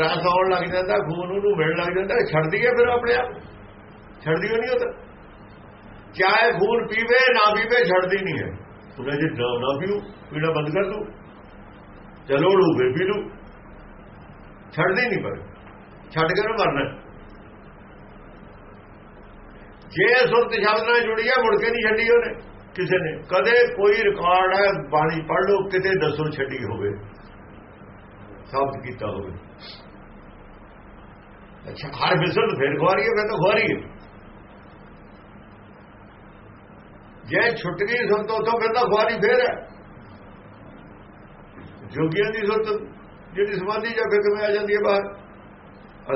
ਰਸ ਆਉਣ ਲੱਗ ਜਾਂਦਾ, ਖੂਨ ਉਹਨੂੰ ਮਿਲਣ ਲੱਗ ਜਾਂਦਾ ਛੱਡਦੀ ਹੈ ਫਿਰ ਆਪਣੇ ਆਪ। ਛੱਡਦੀ ਨਹੀਂ ਉਹ ਤਾਂ। ਚਾਹੇ ਖੂਨ ਪੀਵੇ, ਨਾ ਪੀਵੇ, ਛੱਡਦੀ ਨਹੀਂ ਹੈ। ਉਹਨੇ ਜੇ ਨਾ ਨਾ ਪੀਉ ਪੀਣਾ ਬੰਦ ਕਰ ਦੂ ਚਲੋ ਲੂ ਫਿਰ ਪੀ ਲੂ ਛੱਡਦੀ ਨਹੀਂ ਪਰ। ਛੱਡ ਕੇ ਨਾ ਮਰਨਾ ਜੇ ਸੁਰਤ ਸ਼ਬਦ ਨਾਲ ਜੁੜੀ ਹੈ ਮੁੜ ਕੇ ਨਹੀਂ ਛੱਡੀ ਉਹਨੇ। ਕਿਸੇ ਨੇ। ਕਦੇ ਕੋਈ ਰਿਕਾਰਡ ਹੈ, ਬਾਣੀ ਪੜ੍ਹ ਲਓ, ਕਿਤੇ ਦੱਸੋ ਛੱਡੀ ਹੋਵੇ। ਸਾਬਤ ਕੀਤਾ ਹੋਵੇ। ਅੱਛਾ, ਹਰ ਬਿਸਲ ਫਿਰ ਖਵਾਰੀ ਹੈ ਫਿਰ ਤਾਂ ਖਵਾਰੀ ਹੈ। ਜੇ ਛੁੱਟ ਗਈ ਸੁਰਤ, ਉਥੋਂ ਫਿਰ ਤਾਂ ਖਵਾਰੀ ਫਿਰ ਹੈ। ਜੋਗੀਆਂ ਦੀ ਸੁਰਤ, ਜਿਹੜੀ ਸਮਾਧੀ ਜਾਂ ਫਿਰ ਕਿਵੇਂ ਆ ਜਾਂਦੀ ਹੈ ਬਾਹਰ?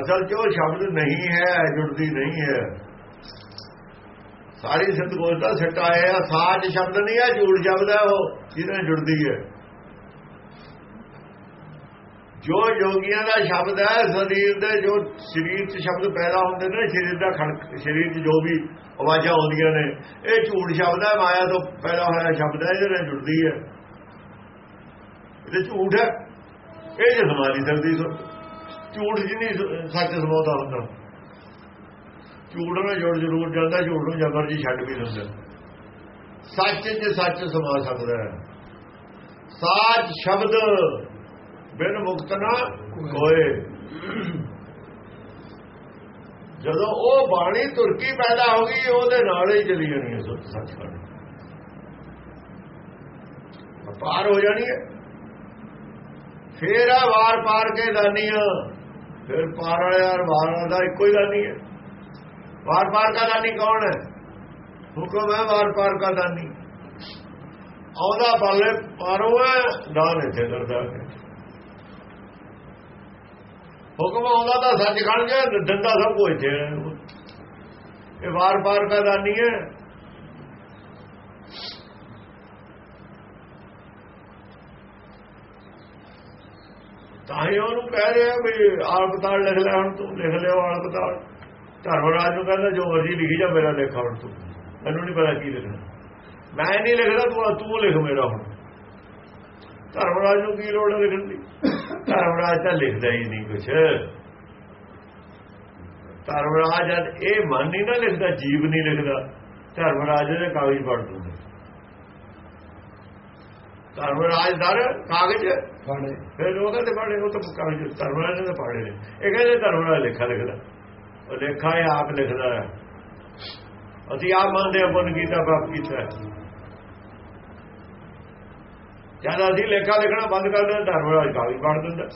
ਅਸਲ 'ਚ ਉਹ ਸ਼ਬਦ ਨਹੀਂ ਹੈ, ਜੁੜਦੀ ਨਹੀਂ ਹੈ। ਸਾਰੀ ਸਤਗੁਰ ਦਾ ਸੱਟਾ ਹੈ ਸਾਜ ਸ਼ਬਦ ਨਹੀਂ ਹੈ ਝੂੜ ਸ਼ਬਦ ਹੈ ਉਹ ਜਿਹਨਾਂ ਜੁੜਦੀ ਹੈ। ਜੋ ਯੋਗੀਆਂ ਦਾ ਸ਼ਬਦ ਹੈ ਸਰੀਰ ਦੇ ਜੋ ਸਰੀਰ 'ਚ ਸ਼ਬਦ ਪੈਦਾ ਹੁੰਦੇ ਨੇ, ਸਰੀਰ ਦਾ ਖਣਕ ਸਰੀਰ 'ਚ ਜੋ ਵੀ ਆਵਾਜ਼ਾਂ ਆਉਂਦੀਆਂ ਨੇ, ਇਹ ਝੂਠ ਸ਼ਬਦ ਹੈ ਮਾਇਆ ਤੋਂ ਪੈਦਾ ਹੋਇਆ ਸ਼ਬਦ ਹੈ ਜਿਹਨਾਂ ਜੁੜਦੀ ਹੈ। ਇਹ ਝੂਠ ਹੈ ਇਹ ਜੇ ਸਮਾਦੀ ਸਕਦੀ ਸੋ ਝੂਠ ਜਿੰਨੀ ਸੱਚ ਸਮਾਉਂਦਾ ਹੁੰਦਾ। ਝੂਠ ਨਾਲ ਜੁੜ ਜ਼ਰੂਰ ਜਾਂਦਾ ਝੂਠ ਨੂੰ ਜਬਰ ਜੀ ਛੱਡ ਵੀ ਦਿੰਦਾ। ਸੱਚ 'ਚ ਸੱਚ ਸਮਾ ਸਕਦਾ ਹੈ। ਸਾਚ ਸ਼ਬਦ ਬਿਨ ਮੁਕਤ ਨਾ ਹੋਏ ਜਦੋਂ ਉਹ ਬਾਣੀ ਤੁਰਕੀ ਪੈਦਾ ਹੋ ਗਈ, ਉਹਦੇ ਨਾਲ ਹੀ ਚਲੀ ਜਾਣੀ ਹੈ ਸੱਚ ਕਰਨ ਪਾਰ ਹੋ ਜਾਣੀ ਹੈ। ਫੇਰ ਆ ਵਾਰ ਪਾਰ ਕੇ ਦਾਨੀਆਂ ਫਿਰ ਪਾਰ ਵਾਲੇ ਯਾਰ ਵਾਰ ਦਾ ਇੱਕੋ ਹੀ ਦਾਨੀ ਹੈ। ਵਾਰ ਵਾਰ ਦਾ ਦਾਨੀ ਕੌਣ ਹੈ? ਹੁਕਮ ਹੈ ਵਾਰ ਪਾਰ ਦਾ ਦਾਨੀ ਆਉਂਦਾ ਪਾਲੇ ਪਾਰੋ ਹੈ ਦਾਨ ਇੱਥੇ ਕਰਦਾ ਹੈ। ਹੁਕਮ ਆਉਂਦਾ ਤਾਂ ਸੱਚ ਖੜ ਗਿਆ ਦੰਦਾ ਸਭ ਕੁਝ ਇੱਥੇ। ਇਹ ਵਾਰ ਵਾਰ ਦਾ ਦਾਨੀ ਹੈ। ਤਾਂ ਹੀ ਉਹਨੂੰ ਕਹਿ ਰਿਹਾ ਵੀ ਆਲਪਤਾਲ ਲਿਖ ਲੈ, ਹੁਣ ਤੂੰ ਲਿਖ ਲਿਓ ਆਲਪਤਾਲ ਧਰਮਰਾਜ ਨੂੰ ਕਹਿੰਦਾ ਜੋ ਮਰਜ਼ੀ ਲਿਖੀ ਜਾ ਮੇਰਾ ਲਿਖ ਹੁਣ ਤੂੰ। ਮੈਨੂੰ ਨਹੀਂ ਪਤਾ ਕੀ ਲਿਖਣਾ। ਮੈਂ ਨਹੀਂ ਲਿਖਦਾ ਤੂੰ ਤੂੰ ਲਿਖ ਮੇਰਾ ਹੁਣ। ਧਰਮਰਾਜ ਨੂੰ ਕੀ ਲੋੜ ਹੈ ਲਿਖਣ ਦੀ? ਧਰਮਰਾਜ ਤਾਂ ਲਿਖਦਾ ਹੀ ਨਹੀਂ ਕੁਛ। ਧਰਮਰਾਜ ਜਦ ਇਹ ਮਨ ਨਹੀਂ ਨਾ ਲਿਖਦਾ ਜੀਵ ਨਹੀਂ ਲਿਖਦਾ ਧਰਮਰਾਜ ਦੇ ਕਾਗਜ਼ ਪੜ ਦੂੰਗਾ ਧਰਮਰਾਜ ਦਰ ਕਾਗਜ਼ ਫਾੜੇ। ਫਿਰ ਉਹ ਕਹਿੰਦੇ ਪੜੇ ਉਹ ਤਾਂ ਕਾਗਜ਼ ਧਰਮਰਾਜ ਨੇ ਪੜੇ ਇਹ ਕਹਿੰਦੇ ਧਰਮਰਾਜ ਲਿਖਾ ਲਿਖਦਾ। ਲੇਖਾ ਇਹ ਆਪ ਲਿਖਦਾ ਹੈ। ਅਸੀਂ ਆਪ ਮੰਨਦੇ ਹਾਂ ਪੁੰਨ ਕੀਤਾ ਪਾਪ ਕੀਤਾ ਜਦ ਅਸੀਂ ਲੇਖਾ ਲਿਖਣਾ ਬੰਦ ਕਰ ਦਿੰਦੇ ਧਰਮਰਾਜ ਕਾਗਜ਼ ਪੜ ਦਿੰਦਾ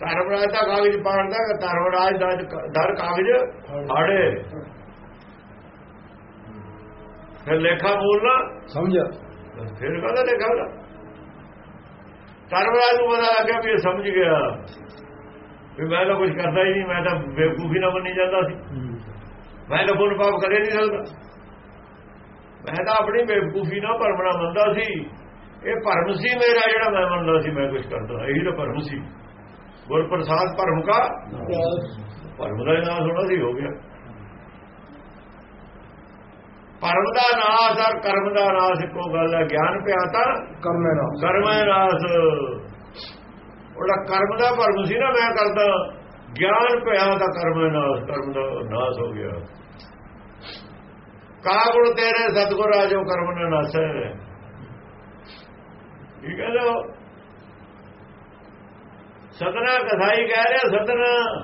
ਧਰਮਰਾਜ ਦਾ ਕਾਗਜ਼ ਪੜਦਾ ਧਰਮਰਾਜ ਦਾ ਦਰ ਕਾਗਜ਼ ਫਾੜੇ। ਫਿਰ ਲੇਖਾ ਬੋਲਣਾ। ਸਮਝਿਆ। ਫਿਰ ਕਹਦਾ ਲੇਖਾ ਦਾ ਧਰਮਰਾਜ ਨੂੰ ਪਤਾ ਲੱਗਿਆ ਵੀ ਇਹ ਸਮਝ ਗਿਆ। ਵੀ ਮੈਂ ਤਾਂ ਕੁਝ ਕਰਦਾ ਹੀ ਨਹੀਂ, ਮੈਂ ਤਾਂ ਬੇਵਕੂਫੀ ਨਾਲ ਮੰਨੀ ਜਾਂਦਾ ਸੀ। ਮੈਂ ਤਾਂ ਪੁੰਨ ਪਾਪ ਕਰੇ ਨਹੀਂ ਸਕਦਾ ਮੈਂ ਤਾਂ ਆਪਣੀ ਬੇਵਕੂਫੀ ਨਾਲ ਭਰਮਣਾ ਮੰਨਦਾ ਸੀ। ਇਹ ਭਰਮ ਸੀ ਮੇਰਾ ਜਿਹੜਾ ਮੈਂ ਮੰਨਦਾ ਸੀ, ਮੈਂ ਕੁਝ ਕਰਦਾ। ਇਹੀ ਤਾਂ ਭਰਮ ਸੀ। ਗੁਰ ਪ੍ਰਸਾਦ ਭਰਮ ਕਾ? ਭਰਮ ਦਾ ਨਾਮ ਥੋੜਾ ਸੀ, ਹੋ ਗਿਆ। ਭਰਮ ਦਾ ਨਾਸ ਔਰ ਕਰਮ ਦਾ ਨਾਸ ਇੱਕੋ ਗੱਲ ਹੈ। ਗਿਆਨ ਪਿਆ ਤਾਂ ਕਰਮੇ ਨਾਲ ਕਰਮੈ ਨਾਸ। ਉਹਦਾ ਕਰਮ ਦਾ ਭਰਮ ਸੀ ਨਾ ਮੈਂ ਕਰਦਾ। ਗਿਆਨ ਪਿਆ ਤਾਂ ਕਰਮੈ ਨਾਸ ਕਰਮ ਦਾ ਨਾਸ ਹੋ ਗਿਆ। ਕਾ ਗੁਣ ਤੇਰੇ ਸਤਗੁਰ ਆਜੋ ਕਰਮ ਨਾ ਨਾਸੈ। ਠੀਕ ਹੈ? ਲੋ ਸਤਨਾ ਕਥਾਈ ਕਹਿ ਰਿਹਾ ਸਤਨਾ।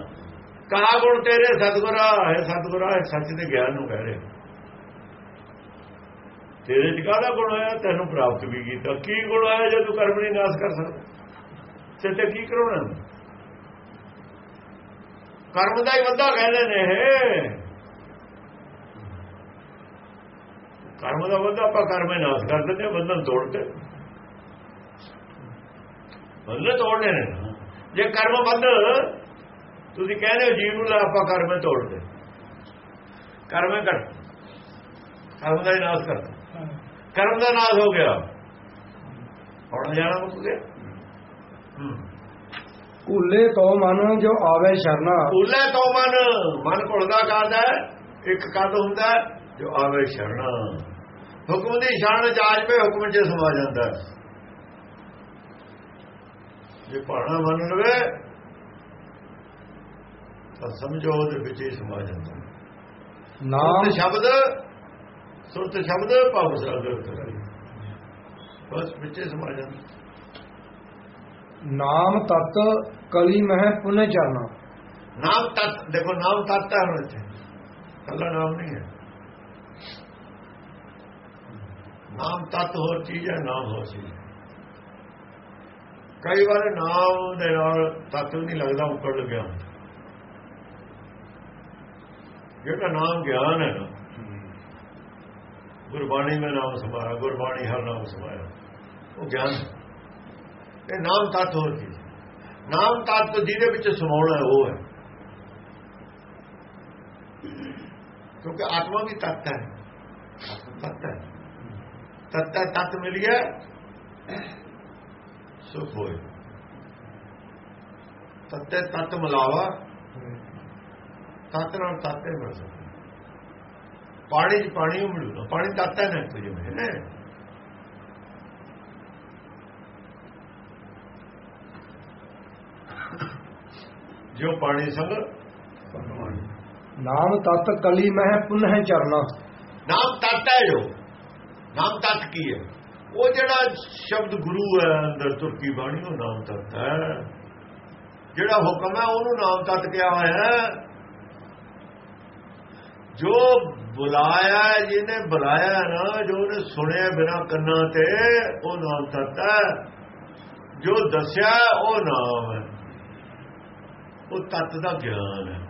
ਕਾ ਗੁਣ ਤੇਰੇ ਸਤਗੁਰਾ ਹੈ ਸਤਗੁਰਾ ਹੈ ਸੱਚ ਦੇ ਗਿਆਨ ਨੂੰ ਕਹਿ ਰਿਹਾ। ਤੇਰੇ ਚ ਕਾਹਦਾ ਗੁਣ ਹੋਇਆ ਤੈਨੂੰ ਪ੍ਰਾਪਤ ਵੀ ਕੀਤਾ। ਕੀ ਗੁਣ ਹੋਇਆ ਜੇ ਤੂੰ ਕਰਮ ਨਹੀਂ ਨਾਸ ਕਰ ਸਕਦਾ? ਤੇ ਤੇ ਕੀ ਕਰਾਉਣਾ? ਕਰਮ ਦਾ ਹੀ ਵੱਧਾ ਕਹਿੰਦੇ ਨੇ ਕਰਮ ਦਾ ਵੱਧਾ ਆਪਾਂ ਕਰਮੇ ਨਾਸ ਕਰ ਦਿੰਦੇ ਹਾਂ, ਬੰਧਨ ਤੋੜਦੇ ਬੰਧਨ ਤੋੜਨੇ ਨੇ। ਜੇ ਕਰਮ ਬੰਧ ਤੁਸੀਂ ਕਹਿੰਦੇ ਹੋ ਜੀਵ ਨੂੰ ਲੈ ਆਪਾਂ ਕਰਮੇ ਤੋੜਦੇ। ਕਰਮੇ ਕੱਟ ਕਰਮ ਦਾ ਹੀ ਨਾਸ ਕਰ। ਕਰਮ ਦਾ ਨਾਸ ਹੋ ਗਿਆ ਹੁਣ ਜਾਣਾ ਮੁੱਕ ਗਿਆ ਹੂੰ ਭੁੱਲੇ ਕੋ ਮਨ ਜੋ ਆਵੇ ਸ਼ਰਨਾ ਭੁੱਲੇ ਤੋਂ ਮਨ ਮਨ ਭੁੱਲਦਾ ਹੈ? ਇੱਕ ਕਦ ਹੁੰਦਾ ਹੈ, ਜੋ ਆਵੇ ਸ਼ਰਣਾ ਹੁਕਮ ਦੀ ਸ਼ਰਨ ਜਾਜ ਪੇ ਹੁਕਮ ਚ ਸਮਾ ਜਾਂਦਾ। ਜੇ ਪਾਣਾ ਮੰਨ ਲਵੇ ਤਾਂ ਸਮਝੋ ਉਹਦੇ ਵਿੱਚ ਹੀ ਸਮਾ ਜਾਂਦਾ। ਨਾਮ ਸ਼ਬਦ ਸੁਰਤ ਸ਼ਬਦ ਭਾਵ ਸਾਗਰ ਕਰਾਈ ਬਸ ਵਿੱਚ ਸਮਾ ਜਾਂਦਾ। ਨਾਮ ਤਤ ਕਲੀ ਮਹਿ ਪੁਨੇ ਚਰਨਾ ਨਾਮ ਤਤ ਦੇਖੋ ਨਾਮ ਤਤ ਹੈ ਹੁਣ ਇੱਥੇ। ਕੱਲਾ ਨਾਮ ਨਹੀਂ ਹੈ। ਨਾਮ ਤਤ ਹੋਰ ਚੀਜ਼ ਹੈ ਨਾਮ ਹੋਰ ਚੀਜ਼ ਹੈ। ਕਈ ਵਾਰ ਨਾਮ ਦੇ ਨਾਲ ਤਤ ਨਹੀਂ ਲੱਗਦਾ ਉੱਪਰ ਲੱਗਿਆ। ਜਿਹੜਾ ਨਾਮ ਗਿਆਨ ਹੈ ਨਾ ਗੁਰਬਾਣੀ में ਨਾਮ ਸਮਾਇਆ ਗੁਰਬਾਣੀ ਹਰ ਨਾਮ ਸਮਾਇਆ। ਉਹ ਗਿਆਨ ਇਹ ਨਾਮ ਤਤ ਹੋਰ ਚੀਜ਼ ਨਾਮ ਤਤ ਜਿਹਦੇ ਵਿੱਚ ਸਮਾਉਣਾ ਉਹ ਹੈ। ਕਿਉਂਕਿ ਆਤਮਾ ਵੀ ਤਤ ਹੈ। ਤਤ ਹੈ। ਤਤ ਹੈ, ਤਤ ਮਿਲ ਗਿਆ ਸੁਖ ਹੋਏ। ਤਤ ਹੈ, ਤਤ ਮਿਲਾਵਾ। ਤਤ ਨਾਲ ਤਤ ਹੈ ਮਿਲ ਸਕਦਾ। ਪਾਣੀ ਚ ਪਾਣੀ ਉਹ ਮਿਲੂਗਾ ਪਾਣੀ ਹੈ ਨਾ ਜਿਵੇਂ ਹੈ ਜੋ ਪਾਣੀ ਸੰਗ ਨਾਮ ਤਤ ਕਲੀ ਮਹਿ ਪੁਨਹ ਚਰਨਾ। ਨਾਮ ਤਤ ਹੈ ਜੋ। ਨਾਮ ਤਤ ਕੀ ਹੈ? ਉਹ ਜਿਹੜਾ ਸ਼ਬਦ ਗੁਰੂ ਹੈ ਅੰਦਰ ਤੁਰਕੀ ਬਾਣੀ ਉਹ ਨਾਮ ਤਤ ਹੈ। ਜਿਹੜਾ ਹੁਕਮ ਹੈ ਉਹਨੂੰ ਨਾਮ ਤਤ ਕਿਹਾ ਹੋਇਆ ਹੈ। ਜੋ ਬੁਲਾਇਆ ਜਿਹਨੇ ਬੁਲਾਇਆ ਨਾ, ਜੋ ਉਹਨੇ ਸੁਣਿਆ ਬਿਨਾ ਕੰਨਾਂ ਤੇ, ਉਹ ਨਾਮ ਤਤ ਹੈ। ਜੋ ਦੱਸਿਆ, ਉਹ ਨਾਮ ਹੈ। ਉਹ ਤਤ ਦਾ ਗਿਆਨ ਹੈ।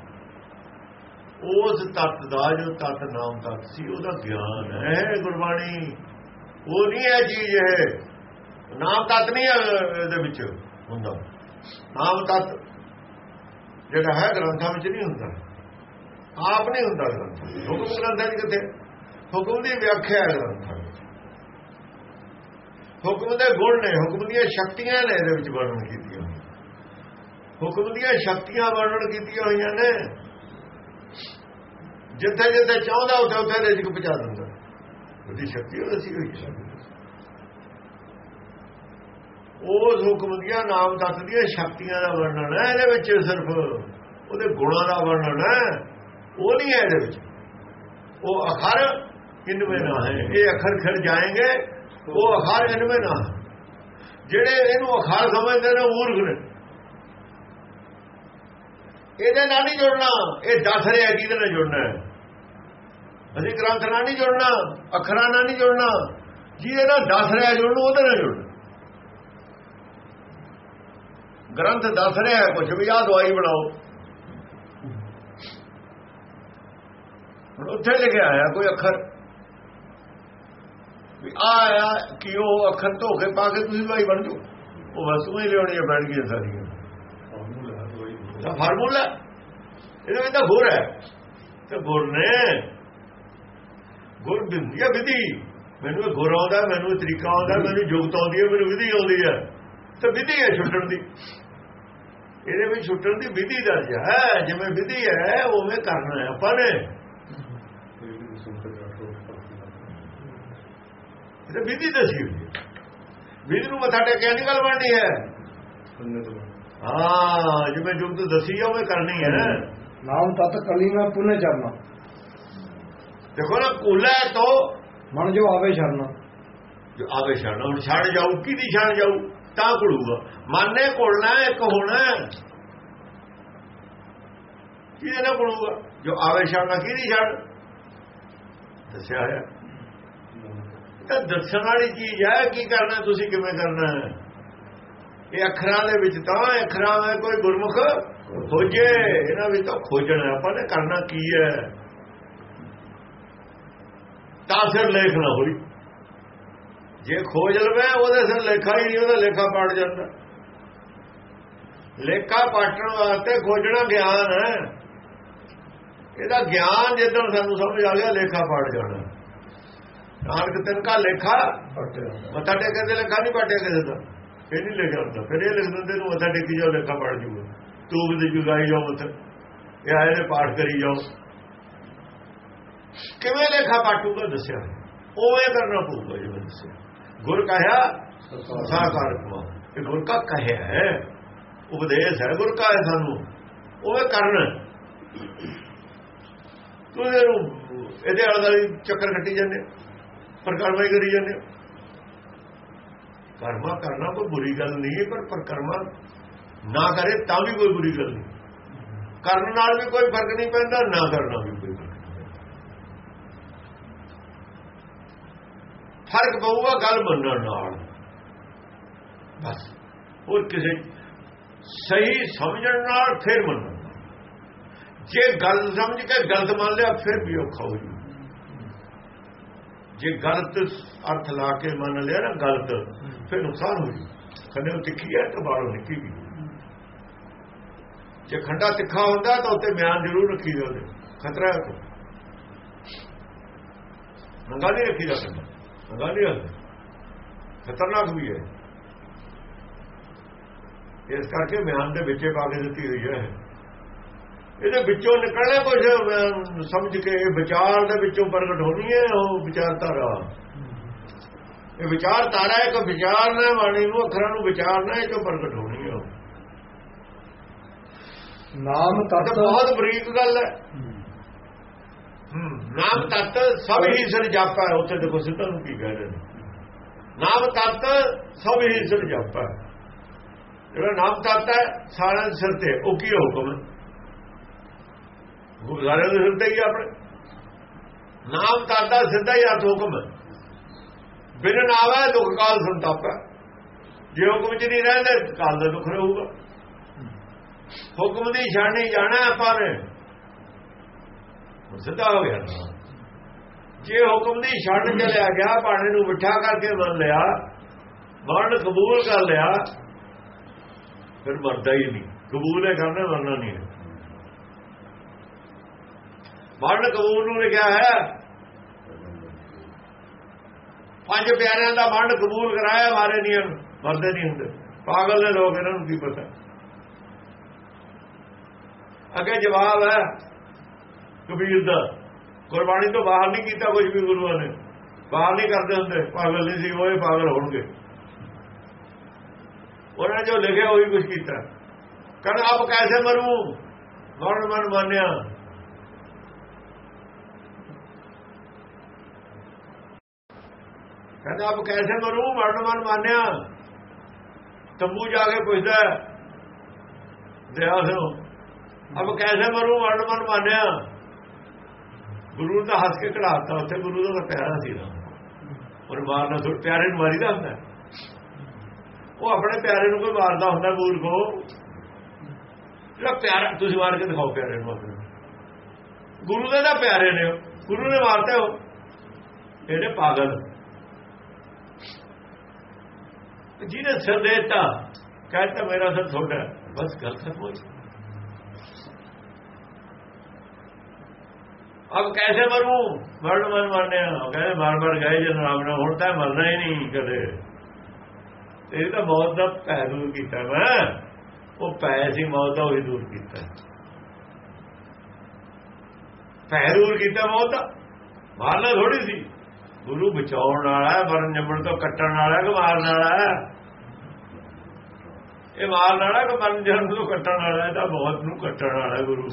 ਉਸ ਤਤ ਦਾ, ਜੋ ਤਤ ਨਾਮ ਤਤ ਸੀ, ਉਹਦਾ ਗਿਆਨ ਹੈ, ਗੁਰਬਾਣੀ। ਉਹ ਨਹੀਂ ਹੈ ਚੀਜ਼ ਇਹ। ਨਾਮ ਤਤ ਨਹੀਂ ਇਹਦੇ ਵਿੱਚ ਹੁੰਦਾ। ਨਾਮ ਤਤ ਜਿਹੜਾ ਹੈ, ਗ੍ਰੰਥਾਂ ਵਿੱਚ ਨਹੀਂ ਹੁੰਦਾ। ਆਪ ਨਹੀਂ ਹੁੰਦਾ ਗ੍ਰੰਥ ਹੁਕਮ ਗ੍ਰੰਥਾਂ 'ਚ ਕਿੱਥੇ? ਹੁਕਮ ਦੀ ਵਿਆਖਿਆ ਹੈ ਗ੍ਰੰਥਾਂ। ਹੁਕਮ ਦੇ ਗੁਣ ਨੇ, ਹੁਕਮ ਦੀਆਂ ਸ਼ਕਤੀਆਂ ਨੇ ਇਹਦੇ ਵਿੱਚ ਵਰਣਨ ਕੀਤੀਆਂ ਹੋਈਆਂ। ਹੁਕਮ ਦੀਆਂ ਸ਼ਕਤੀਆਂ ਵਰਣਨ ਕੀਤੀਆਂ ਹੋਈਆਂ ਨੇ। ਜਿੱਥੇ ਜਿੱਥੇ ਚਾਹੁੰਦਾ, ਉੱਥੇ ਉੱਥੇ ਰਿਜਕ ਪਹੁੰਚਾ ਦਿੰਦਾ। ਉਹਦੀ ਸ਼ਕਤੀ ਉਹ ਦਸੀ ਹੋਈ ਉਸ ਹੁਕਮ ਦੀਆਂ ਨਾਮ ਤੱਤ ਦੀਆਂ ਸ਼ਕਤੀਆਂ ਦਾ ਵਰਣਨ ਹੈ। ਇਹਦੇ ਵਿੱਚ ਸਿਰਫ ਉਹਦੇ ਗੁਣਾਂ ਦਾ ਵਰਣਨ ਹੈ। ਉਹ ਨਹੀਂ ਹੈ ਇਹਦੇ ਵਿੱਚ। ਉਹ ਅਖਰ ਕਿੰਨਵੇਂ ਨਾ ਹੈ? ਇਹ ਅਖਰ ਖਿਲ ਜਾਏਗੇ, ਉਹ ਅਖਰ ਇਨਵੇਂ ਨਾ ਹੈ? ਜਿਹੜੇ ਇਹਨੂੰ ਅਖਰ ਸਮਝਦੇ ਨੇ ਮੂਰਖ ਨੇ। ਇਹਦੇ ਨਾਲ ਨਹੀਂ ਜੁੜਨਾ, ਇਹ ਦੱਸ ਰਿਹਾ ਕਿਹਦੇ ਨਾਲ ਜੁੜਨਾ ਹੈ? ਅਸੀਂ ਗ੍ਰੰਥ ਨਾਲ ਨਹੀਂ ਜੁੜਨਾ, ਅੱਖਰਾਂ ਨਾਲ ਨਹੀਂ ਜੁੜਨਾ। ਜਿਹਦੇ ਨਾਲ ਦੱਸ ਰਿਹਾ ਜੁੜਨ, ਉਹਦੇ ਨਾਲ ਜੁੜਨਾ। ਗ੍ਰੰਥ ਦੱਸ ਰਿਹਾ ਕੁਝ ਵੀ ਆ ਦਵਾਈ ਬਣਾਓ। ਹੁਣ ਉੱਥੇ ਲਿਖਿਆ ਆਇਆ ਕੋਈ ਅੱਖਰ। ਵੀ ਆ ਆਇਆ ਕਿ ਉਹ ਅੱਖਰ ਧੋ ਕੇ ਪਾ ਕੇ ਤੁਸੀਂ ਦਵਾਈ ਬਣ ਜਾਓ। ਉਹ ਵਸਤੂਆਂ ਹੀ ਲਿਆਉਣੀਆਂ ਬਣ ਗਈਆਂ ਸਾਰੀਆਂ। ਦਾ ਫਾਰਮੂਲਾ। ਇਹਦੇ ਵਿੱਚ ਤਾਂ ਗੁਰ ਹੈ। ਤੇ ਗੁਰ ਨੇ ਗੁਰ ਹੈ ਵਿਧੀ। ਮੈਨੂੰ ਇਹ ਗੁਰ ਆਉਂਦਾ, ਮੈਨੂੰ ਇਹ ਤਰੀਕਾ ਆਉਂਦਾ, ਮੈਨੂੰ ਜੁਗਤ ਆਉਂਦੀ ਹੈ ਮੈਨੂੰ ਵਿਧੀ ਆਉਂਦੀ ਹੈ ਤੇ ਵਿਧੀ ਹੈ ਛੁੱਟਣ ਦੀ। ਇਹਦੇ ਵਿੱਚ ਛੁੱਟਣ ਦੀ ਵਿਧੀ ਦਰਜ ਹੈ, ਜਿਵੇਂ ਵਿਧੀ ਹੈ, ਉਵੇਂ ਕਰਨਾ ਹੈ ਆਪਾਂ ਨੇ। ਇਹ ਵਿਧੀ ਦੱਸੀ ਵਿਧੀ ਨੂੰ ਮੱਥਾ ਟੇਕਿਆ ਨਹੀਂ ਗੱਲ ਬਣਨੀ ਹੈ। ਹਾਂ ਜਿਵੇਂ ਜੁਗਤ ਦੱਸੀ ਹੈ ਉਵੇਂ ਕਰਨੀ ਹੈ। ਨਾਮ ਤਤ ਕਲੀ ਮਹਿ ਪੁਨਹ ਚਰਨਾ। ਦੇਖੋ ਨਾ ਕੁਲਾ ਤੋਂ ਮਨ ਜੋ ਆਵੇ ਸ਼ਰਨਾ ਜੋ ਆਵੇ ਛੱਡ ਹੁਣ ਛੱਡ ਜਾਊ ਕਿਹਦੀ ਛੱਡ ਜਾਊ? ਤਾਂ ਕੁੜੂਗਾ ਮਨ ਨੇ ਕੁੜਨਾ ਇੱਕ ਹੋਣਾ। ਕਿਹਦੇ ਨਾਲ ਕੁੜੂਗਾ ਜੋ ਆਵੇ ਛੱਡਣਾ ਕਿਹਦੀ ਛੱਡ ਦੱਸਿਆ ਹੈ ਤਾਂ ਦੱਸਣ ਵਾਲੀ ਚੀਜ਼ ਹੈ, ਕੀ ਕਰਨਾ, ਤੁਸੀਂ ਕਿਵੇਂ ਕਰਨਾ? ਹੈ ਇਹ ਅੱਖਰਾਂ ਦੇ ਵਿੱਚ ਤਾਂ ਅੱਖਰਾਂ ਵਿੱਚ ਕੋਈ ਗੁਰਮੁਖ ਖੋਜੇ, ਇਹਨਾਂ ਵਿੱਚ ਤਾਂ ਖੋਜਣਾ ਆਪਾਂ ਨੇ ਕਰਨਾ ਕੀ ਹੈ? ਤਾਂ ਸਿਰ ਲੇਖ ਨਾ ਹੋਈ। ਜੇ ਖੋਜ ਲਵੇ, ਉਹਦੇ ਸਿਰ ਲੇਖਾ ਹੀ ਨਹੀਂ, ਉਹਦਾ ਲੇਖਾ ਪੜ ਜਾਂਦਾ। ਲੇਖਾ ਪਾਟਣ ਵਾਸਤੇ ਖੋਜਣਾ ਗਿਆਨ ਹੈ। ਇਹਦਾ ਗਿਆਨ ਜਦੋਂ ਸਾਨੂੰ ਸਮਝ ਆ ਗਿਆ, ਲੇਖਾ ਪੜ ਜਾਣਾ। ਨਾਨਕ ਤਿੰਨ ਲੇਖਾ ਮੱਥਾ ਟੇਕੇ ਦੇ ਲੇਖਾ ਨਹੀਂ ਪਾਟਿਆ ਕਿਸੇ ਦਾ। ਇਹ ਨਹੀਂ ਲਿਖਿਆ ਹੁੰਦਾ। ਫਿਰ ਇਹ ਲਿਖ ਦਿੰਦੇ ਨੂੰ ਮੱਥਾ ਟੇਕੀ ਜਾਓ ਲੇਖਾ ਪੜ ਜੂਗਾ। ਤੂੰ ਵੀ ਜੁਗਾਈ ਜਾਓ ਮੱਥਾ। ਇਹ ਆਏ ਨੇ ਪਾਠ ਕਰੀ ਜਾਓ। ਕਿਵੇਂ ਲੇਖਾ ਪਾਟੂਗਾ ਦੱਸਿਆ। ਉਵੇਂ ਕਰਨਾ ਪਊਗਾ ਜੀ ਦੱਸਿਆ। ਗੁਰ ਕਹਿਆ ਸਾਕਾਰ ਕਮਾ ਇਹ ਗੁਰ ਕਾ ਕਹਿਆ ਹੈ। ਉਪਦੇਸ਼ ਹੈ ਗੁਰ ਕਾ ਹੈ ਸਾਨੂੰ। ਉਵੇਂ ਕਰਨਾ। ਤੂੰ ਇਹਦੇ ਆਲੇ ਚੱਕਰ ਕੱਟੀ ਜਾਂਦੇ। ਪਰਕਰਮਾ ਹੀ ਕਰੀ ਜਾਂਦੇ ਕਰਮਾ ਕਰਨਾ ਕੋਈ ਬੁਰੀ ਗੱਲ ਨਹੀਂ ਹੈ, ਪਰ ਪਰਕਰਮਾ ਨਾ ਕਰੇ ਤਾਂ ਵੀ ਕੋਈ ਬੁਰੀ ਗੱਲ ਨਹੀਂ। ਕਰਨ ਨਾਲ ਵੀ ਕੋਈ ਫ਼ਰਕ ਨਹੀਂ ਪੈਂਦਾ, ਨਾ ਕਰਨਾ ਵੀ ਕੋਈ ਫ਼ਰਕ ਪਊਗਾ ਗੱਲ ਮੰਨਣ ਨਾਲ। ਬਸ, ਹੋਰ ਕਿਸੇ ਸਹੀ ਸਮਝਣ ਨਾਲ ਫਿਰ ਮੰਨਣਾ ਜੇ ਗੱਲ ਸਮਝ ਕੇ ਗਲਤ ਮੰਨ ਲਿਆ, ਫਿਰ ਵੀ ਔਖਾ ਹੋ ਜੂ ਜੇ ਗਲਤ ਅਰਥ ਲਾ ਕੇ ਮੰਨ ਲਿਆ ਨਾ ਗਲਤ ਫਿਰ ਨੁਕਸਾਨ ਹੋ ਜੂ ਖੰਡੇ ਉਹ ਤਿੱਖੀ ਹੈ ਤਾਂ ਬਾਹਰੋਂ ਨਿੱਕੀ ਵੀ। ਜੇ ਖੰਡਾ ਤਿੱਖਾ ਹੁੰਦਾ ਤਾਂ ਉੱਤੇ ਬਿਆਨ ਜ਼ਰੂਰ ਰੱਖੀ ਜਾਵੇ ਖਤਰਾ ਹੈ ਤੋਂ ਨੰਗਾ ਨਹੀਂ ਰੱਖੀ ਜਾ ਸਕਦਾ। ਨੰਗਾ ਨਹੀਂ ਹੁੰਦਾ। ਖਤਰਨਾਕ ਵੀ ਹੈ। ਇਸ ਕਰਕੇ ਬਿਆਨ ਦੇ ਵਿੱਚੇ ਪਾ ਕੇ ਦਿੱਤੀ ਹੋਈ ਹੈ। ਇਹਦੇ ਵਿੱਚੋਂ ਨਿਕਲਣਾ ਕੁਝ ਸਮਝ ਕੇ ਵਿਚਾਰ ਦੇ ਵਿੱਚੋਂ ਪ੍ਰਗਟ ਹੋਣੀ ਹੈ ਉਹ ਵਿਚਾਰਧਾਰਾ। ਇਹ ਵਿਚਾਰਧਾਰਾ ਇੱਕ ਵਿਚਾਰ ਨਾ ਬਾਣੀ ਨੂੰ ਅੱਖਰਾਂ ਨੂੰ ਵਿਚਾਰਨਾ ਇਹ ਚੋਂ ਪ੍ਰਗਟ ਹੋਣੀ ਹੈ ਨਾਮ ਤਤ ਬਹੁਤ ਬਰੀਕ ਗੱਲ ਹੈ। ਨਾਮ ਤਤ ਸਭ ਹੀ ਸਿਰ ਜਾਪਾ ਹੈ ਉੱਥੇ ਦੇਖੋ ਸਿੱਧਾ ਨੂੰ ਕੀ ਕਹਿ ਰਹੇ ਨੇ। ਨਾਮ ਤਤ ਸਭ ਹੀ ਸਿਰ ਜਾਪਾ ਜਿਹੜਾ ਨਾਮ ਤਤ ਹੈ ਸਾਰਿਆਂ ਦੇ ਸਿਰ ਤੇ ਉਹ ਕੀ ਹੁਕਮ ਹੈ ਗੁਰਦਾਰੇ ਦੇ ਸਿਰ ਤੇ ਹੀ ਆਪਣੇ। ਨਾਮ ਕਰਦਾ ਸਿੱਧਾ ਹੀ ਅਰਥ ਹੁਕਮ ਬਿਨ ਨਾਵਾ ਦੁੱਖ ਕਾਲ ਸੰਤਾਪਾ ਜੇ ਹੁਕਮ ਚ ਨਹੀਂ ਰਹਿੰਦੇ, ਕਾਲ ਦਾ ਦੁੱਖ ਰਹੂਗਾ। ਹੁਕਮ ਦੀ ਛਾਣੀ ਜਾਣਾ ਆਪਾਂ ਨੇ। ਸਿੱਧਾ ਹੋ ਗਿਆ। ਜੇ ਹੁਕਮ ਦੀ ਛਣ ਚਲਿਆ ਗਿਆ ਬਾਣੇ ਨੂੰ ਮਿੱਠਾ ਕਰਕੇ ਮੰਨ ਲਿਆ ਮਰਨ ਕਬੂਲ ਕਰ ਲਿਆ, ਫਿਰ ਮਰਦਾ ਹੀ ਨਹੀਂ। ਕਬੂਲ ਹੈ ਕਰਨਾ ਮਰਨਾ ਨਹੀਂ ਹੈ ਮਰਨ ਕਬੂਲ ਨੂੰ ਲਿਖਿਆ ਹੈ। ਪੰਜ ਪਿਆਰਿਆਂ ਦਾ ਮਰਨ ਕਬੂਲ ਕਰਾਇਆ ਮਾਰੇ ਨਹੀਂ ਮਰਦੇ ਨਹੀਂ ਹੁੰਦੇ। ਪਾਗਲ ਨੇ ਲੋਕ ਇਹਨਾਂ ਨੂੰ ਕੀ ਪਤਾ। ਅੱਗੇ ਜਵਾਬ ਹੈ ਕਬੀਰ ਦਾ, ਕੁਰਬਾਨੀ ਤੋਂ ਬਾਹਰ ਨਹੀਂ ਕੀਤਾ ਕੁਝ ਵੀ ਗੁਰੂਆਂ ਨੇ। ਬਾਹਰ ਨਹੀਂ ਕਰਦੇ ਹੁੰਦੇ, ਪਾਗਲ ਨਹੀਂ ਸੀ, ਉਹ ਪਾਗਲ ਹੋਣਗੇ। ਉਹਨਾਂ ਜੋ ਲਿਖਿਆ ਉਹੀ ਕੁਝ ਕੀਤਾ। ਕਹਿੰਦਾ, ਆਪ ਕੈਸੇ ਮਰੂ? ਮਰਨ ਮਨ ਮੰਨਿਆ। ਕਹਿੰਦਾ ਆਪ ਕੈਸੇ ਮਰੂ? ਮਰਨ ਮਨ ਮੰਨਿਆ। ਤੰਬੂ ਜਾ ਕੇ ਪੁੱਛਦਾ ਦਿਆ ਸੋ ਅਬ ਕੈਸੇ ਮਰੂ? ਮਰਨ ਮਨ ਮੰਨਿਆ। ਗੁਰੂ ਦਾ ਹੱਸ ਕੇ ਕਢਾਤਾ। ਉੱਥੇ ਗੁਰੂ ਦਾ ਪਿਆਰਾ ਸੀ ਨਾ। ਔਰ ਮਾਰਨਾ ਥੋੜਾ ਪਿਆਰੇ ਨੂੰ ਮਾਰੀਦਾ ਹੁੰਦਾ ਉਹ ਆਪਣੇ ਪਿਆਰੇ ਨੂੰ ਕੋਈ ਮਾਰਦਾ ਹੁੰਦਾ ਮੂਰਖੋ। ਜਿਹੜਾ ਪਿਆਰਾ ਤੁਸੀਂ ਮਾਰ ਕੇ ਦਿਖਾਓ ਪਿਆਰੇ ਨੂੰ ਆਪਣੇ ਗੁਰੂ ਦੇ ਦਾ ਪਿਆਰੇ ਨੇ। ਗੁਰੂ ਨੇ ਮਾਰਤੇ ਹੋ ਇਹਨੇ ਪਾਗਲ। ਜਿਹਨੇ ਸਿਰ ਦੇਤਾ ਕਹਿੰਦਾ ਮੇਰਾ ਸਿਰ ਥੋੜਾ ਬਸ ਗੱਲ ਖਤਮ ਹੋ ਗਈ। ਅਬ ਕੈਸੇ ਮਰੂ? ਮਰਨ ਮਨ ਮਰਨੇ ਕਹਿੰਦੇ, ਮਰ ਮਰ ਗਏ ਜਨ ਰਾਮ ਨਾਲ ਹੁਣ ਤਾਂ ਮਰਨਾ ਹੀ ਨਹੀਂ ਕਦੇ। ਇਹ ਤਾਂ ਮੌਤ ਦਾ ਭੈ ਦੂਰ ਕੀਤਾ ਮੈਂ। ਉਹ ਭੈ ਸੀ, ਮੌਤ ਦਾ ਉਹੀ ਦੂਰ ਕੀਤਾ। ਭੈ ਦੂਰ ਕੀਤਾ ਮੌਤ ਦਾ। ਮਾਰਨਾ ਥੋੜੀ ਸੀ। ਗੁਰੂ ਬਚਾਉਣ ਵਾਲਾ ਮਰਨ ਜੰਮਣ ਤੋਂ ਕੱਟਣ ਵਾਲਾ ਕਿ ਮਾਰਨ ਵਾਲਾ ਇਹ ਮਾਰਨ ਵਾਲਾ ਕਿ ਮਰਨ ਜੰਮਣ ਤੋਂ ਕੱਟਣ ਵਾਲਾ ਤਾਂ ਮੌਤ ਨੂੰ ਕੱਟਣ ਵਾਲਾ ਗੁਰੂ।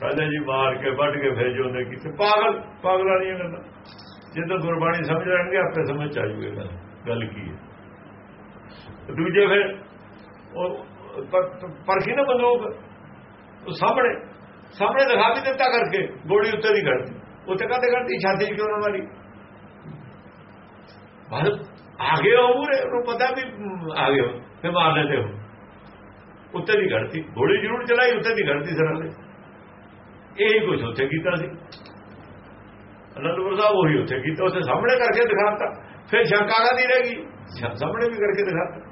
ਪਹਿਲੇ ਜੀ ਮਾਰ ਕੇ ਵੱਢ ਕੇ ਭੇਜੋ ਨੇ ਕਿਤੇ। ਪਾਗਲ ਪਾਗਲਾਂ ਨਹੀਂ ਗੱਲਾਂ ਜਦੋਂ ਗੁਰਬਾਣੀ ਸਮਝ ਲੈਣਗੇ ਆਪੇ ਸਮਝ ਆ ਜੂਗੇ ਗੱਲ ਗੱਲ ਕੀ ਹੈ? ਦੂਜੇ ਫਿਰ ਉਹ ਪਰਖੀ ਨਾ ਬੰਦੂਕ ਉਹ ਸਾਹਮਣੇ ਸਾਹਮਣੇ ਦਿਖਾ ਵੀ ਦਿੱਤਾ ਕਰਕੇ ਗੋਲੀ ਉੱਤੇ ਨਹੀਂ ਕਰਦੀ ਉੱਤੇ ਕਾਹਦੇ ਕਰਦੀ ਛਾਤੀ 'ਚ ਕਿਉਂ ਨਾ ਮਾਰੀ? ਬਸ ਆ ਗਏ ਹੋ ਮੂਰੇ ਉਹਨੂੰ ਪਤਾ ਵੀ ਹਮ, ਆ ਗਏ ਹੋ ਫਿਰ ਮਾਰ ਲੈਂਦੇ ਹੋ ਉੱਤੇ ਦੀ ਘੜਤੀ ਗੋਲੀ ਜ਼ਰੂਰ ਚਲਾਈ ਉੱਤੇ ਦੀ ਘੜਤੀ ਸਰਾਂ ਦੇ ਇਹ ਕੁਝ ਉੱਥੇ ਕੀਤਾ ਸੀ। ਅਨੰਦਪੁਰ ਸਾਹਿਬ ਉਹੀ ਉੱਥੇ ਕੀਤਾ, ਉੱਥੇ ਸਾਹਮਣੇ ਕਰਕੇ ਦਿਖਾਤਾ। ਫਿਰ ਸ਼ੰਕਾ ਕਾਦੀ ਰਹਿ ਗਈ? ਸਾਹਮਣੇ ਵੀ ਕਰਕੇ ਦਿਖਾਤਾ।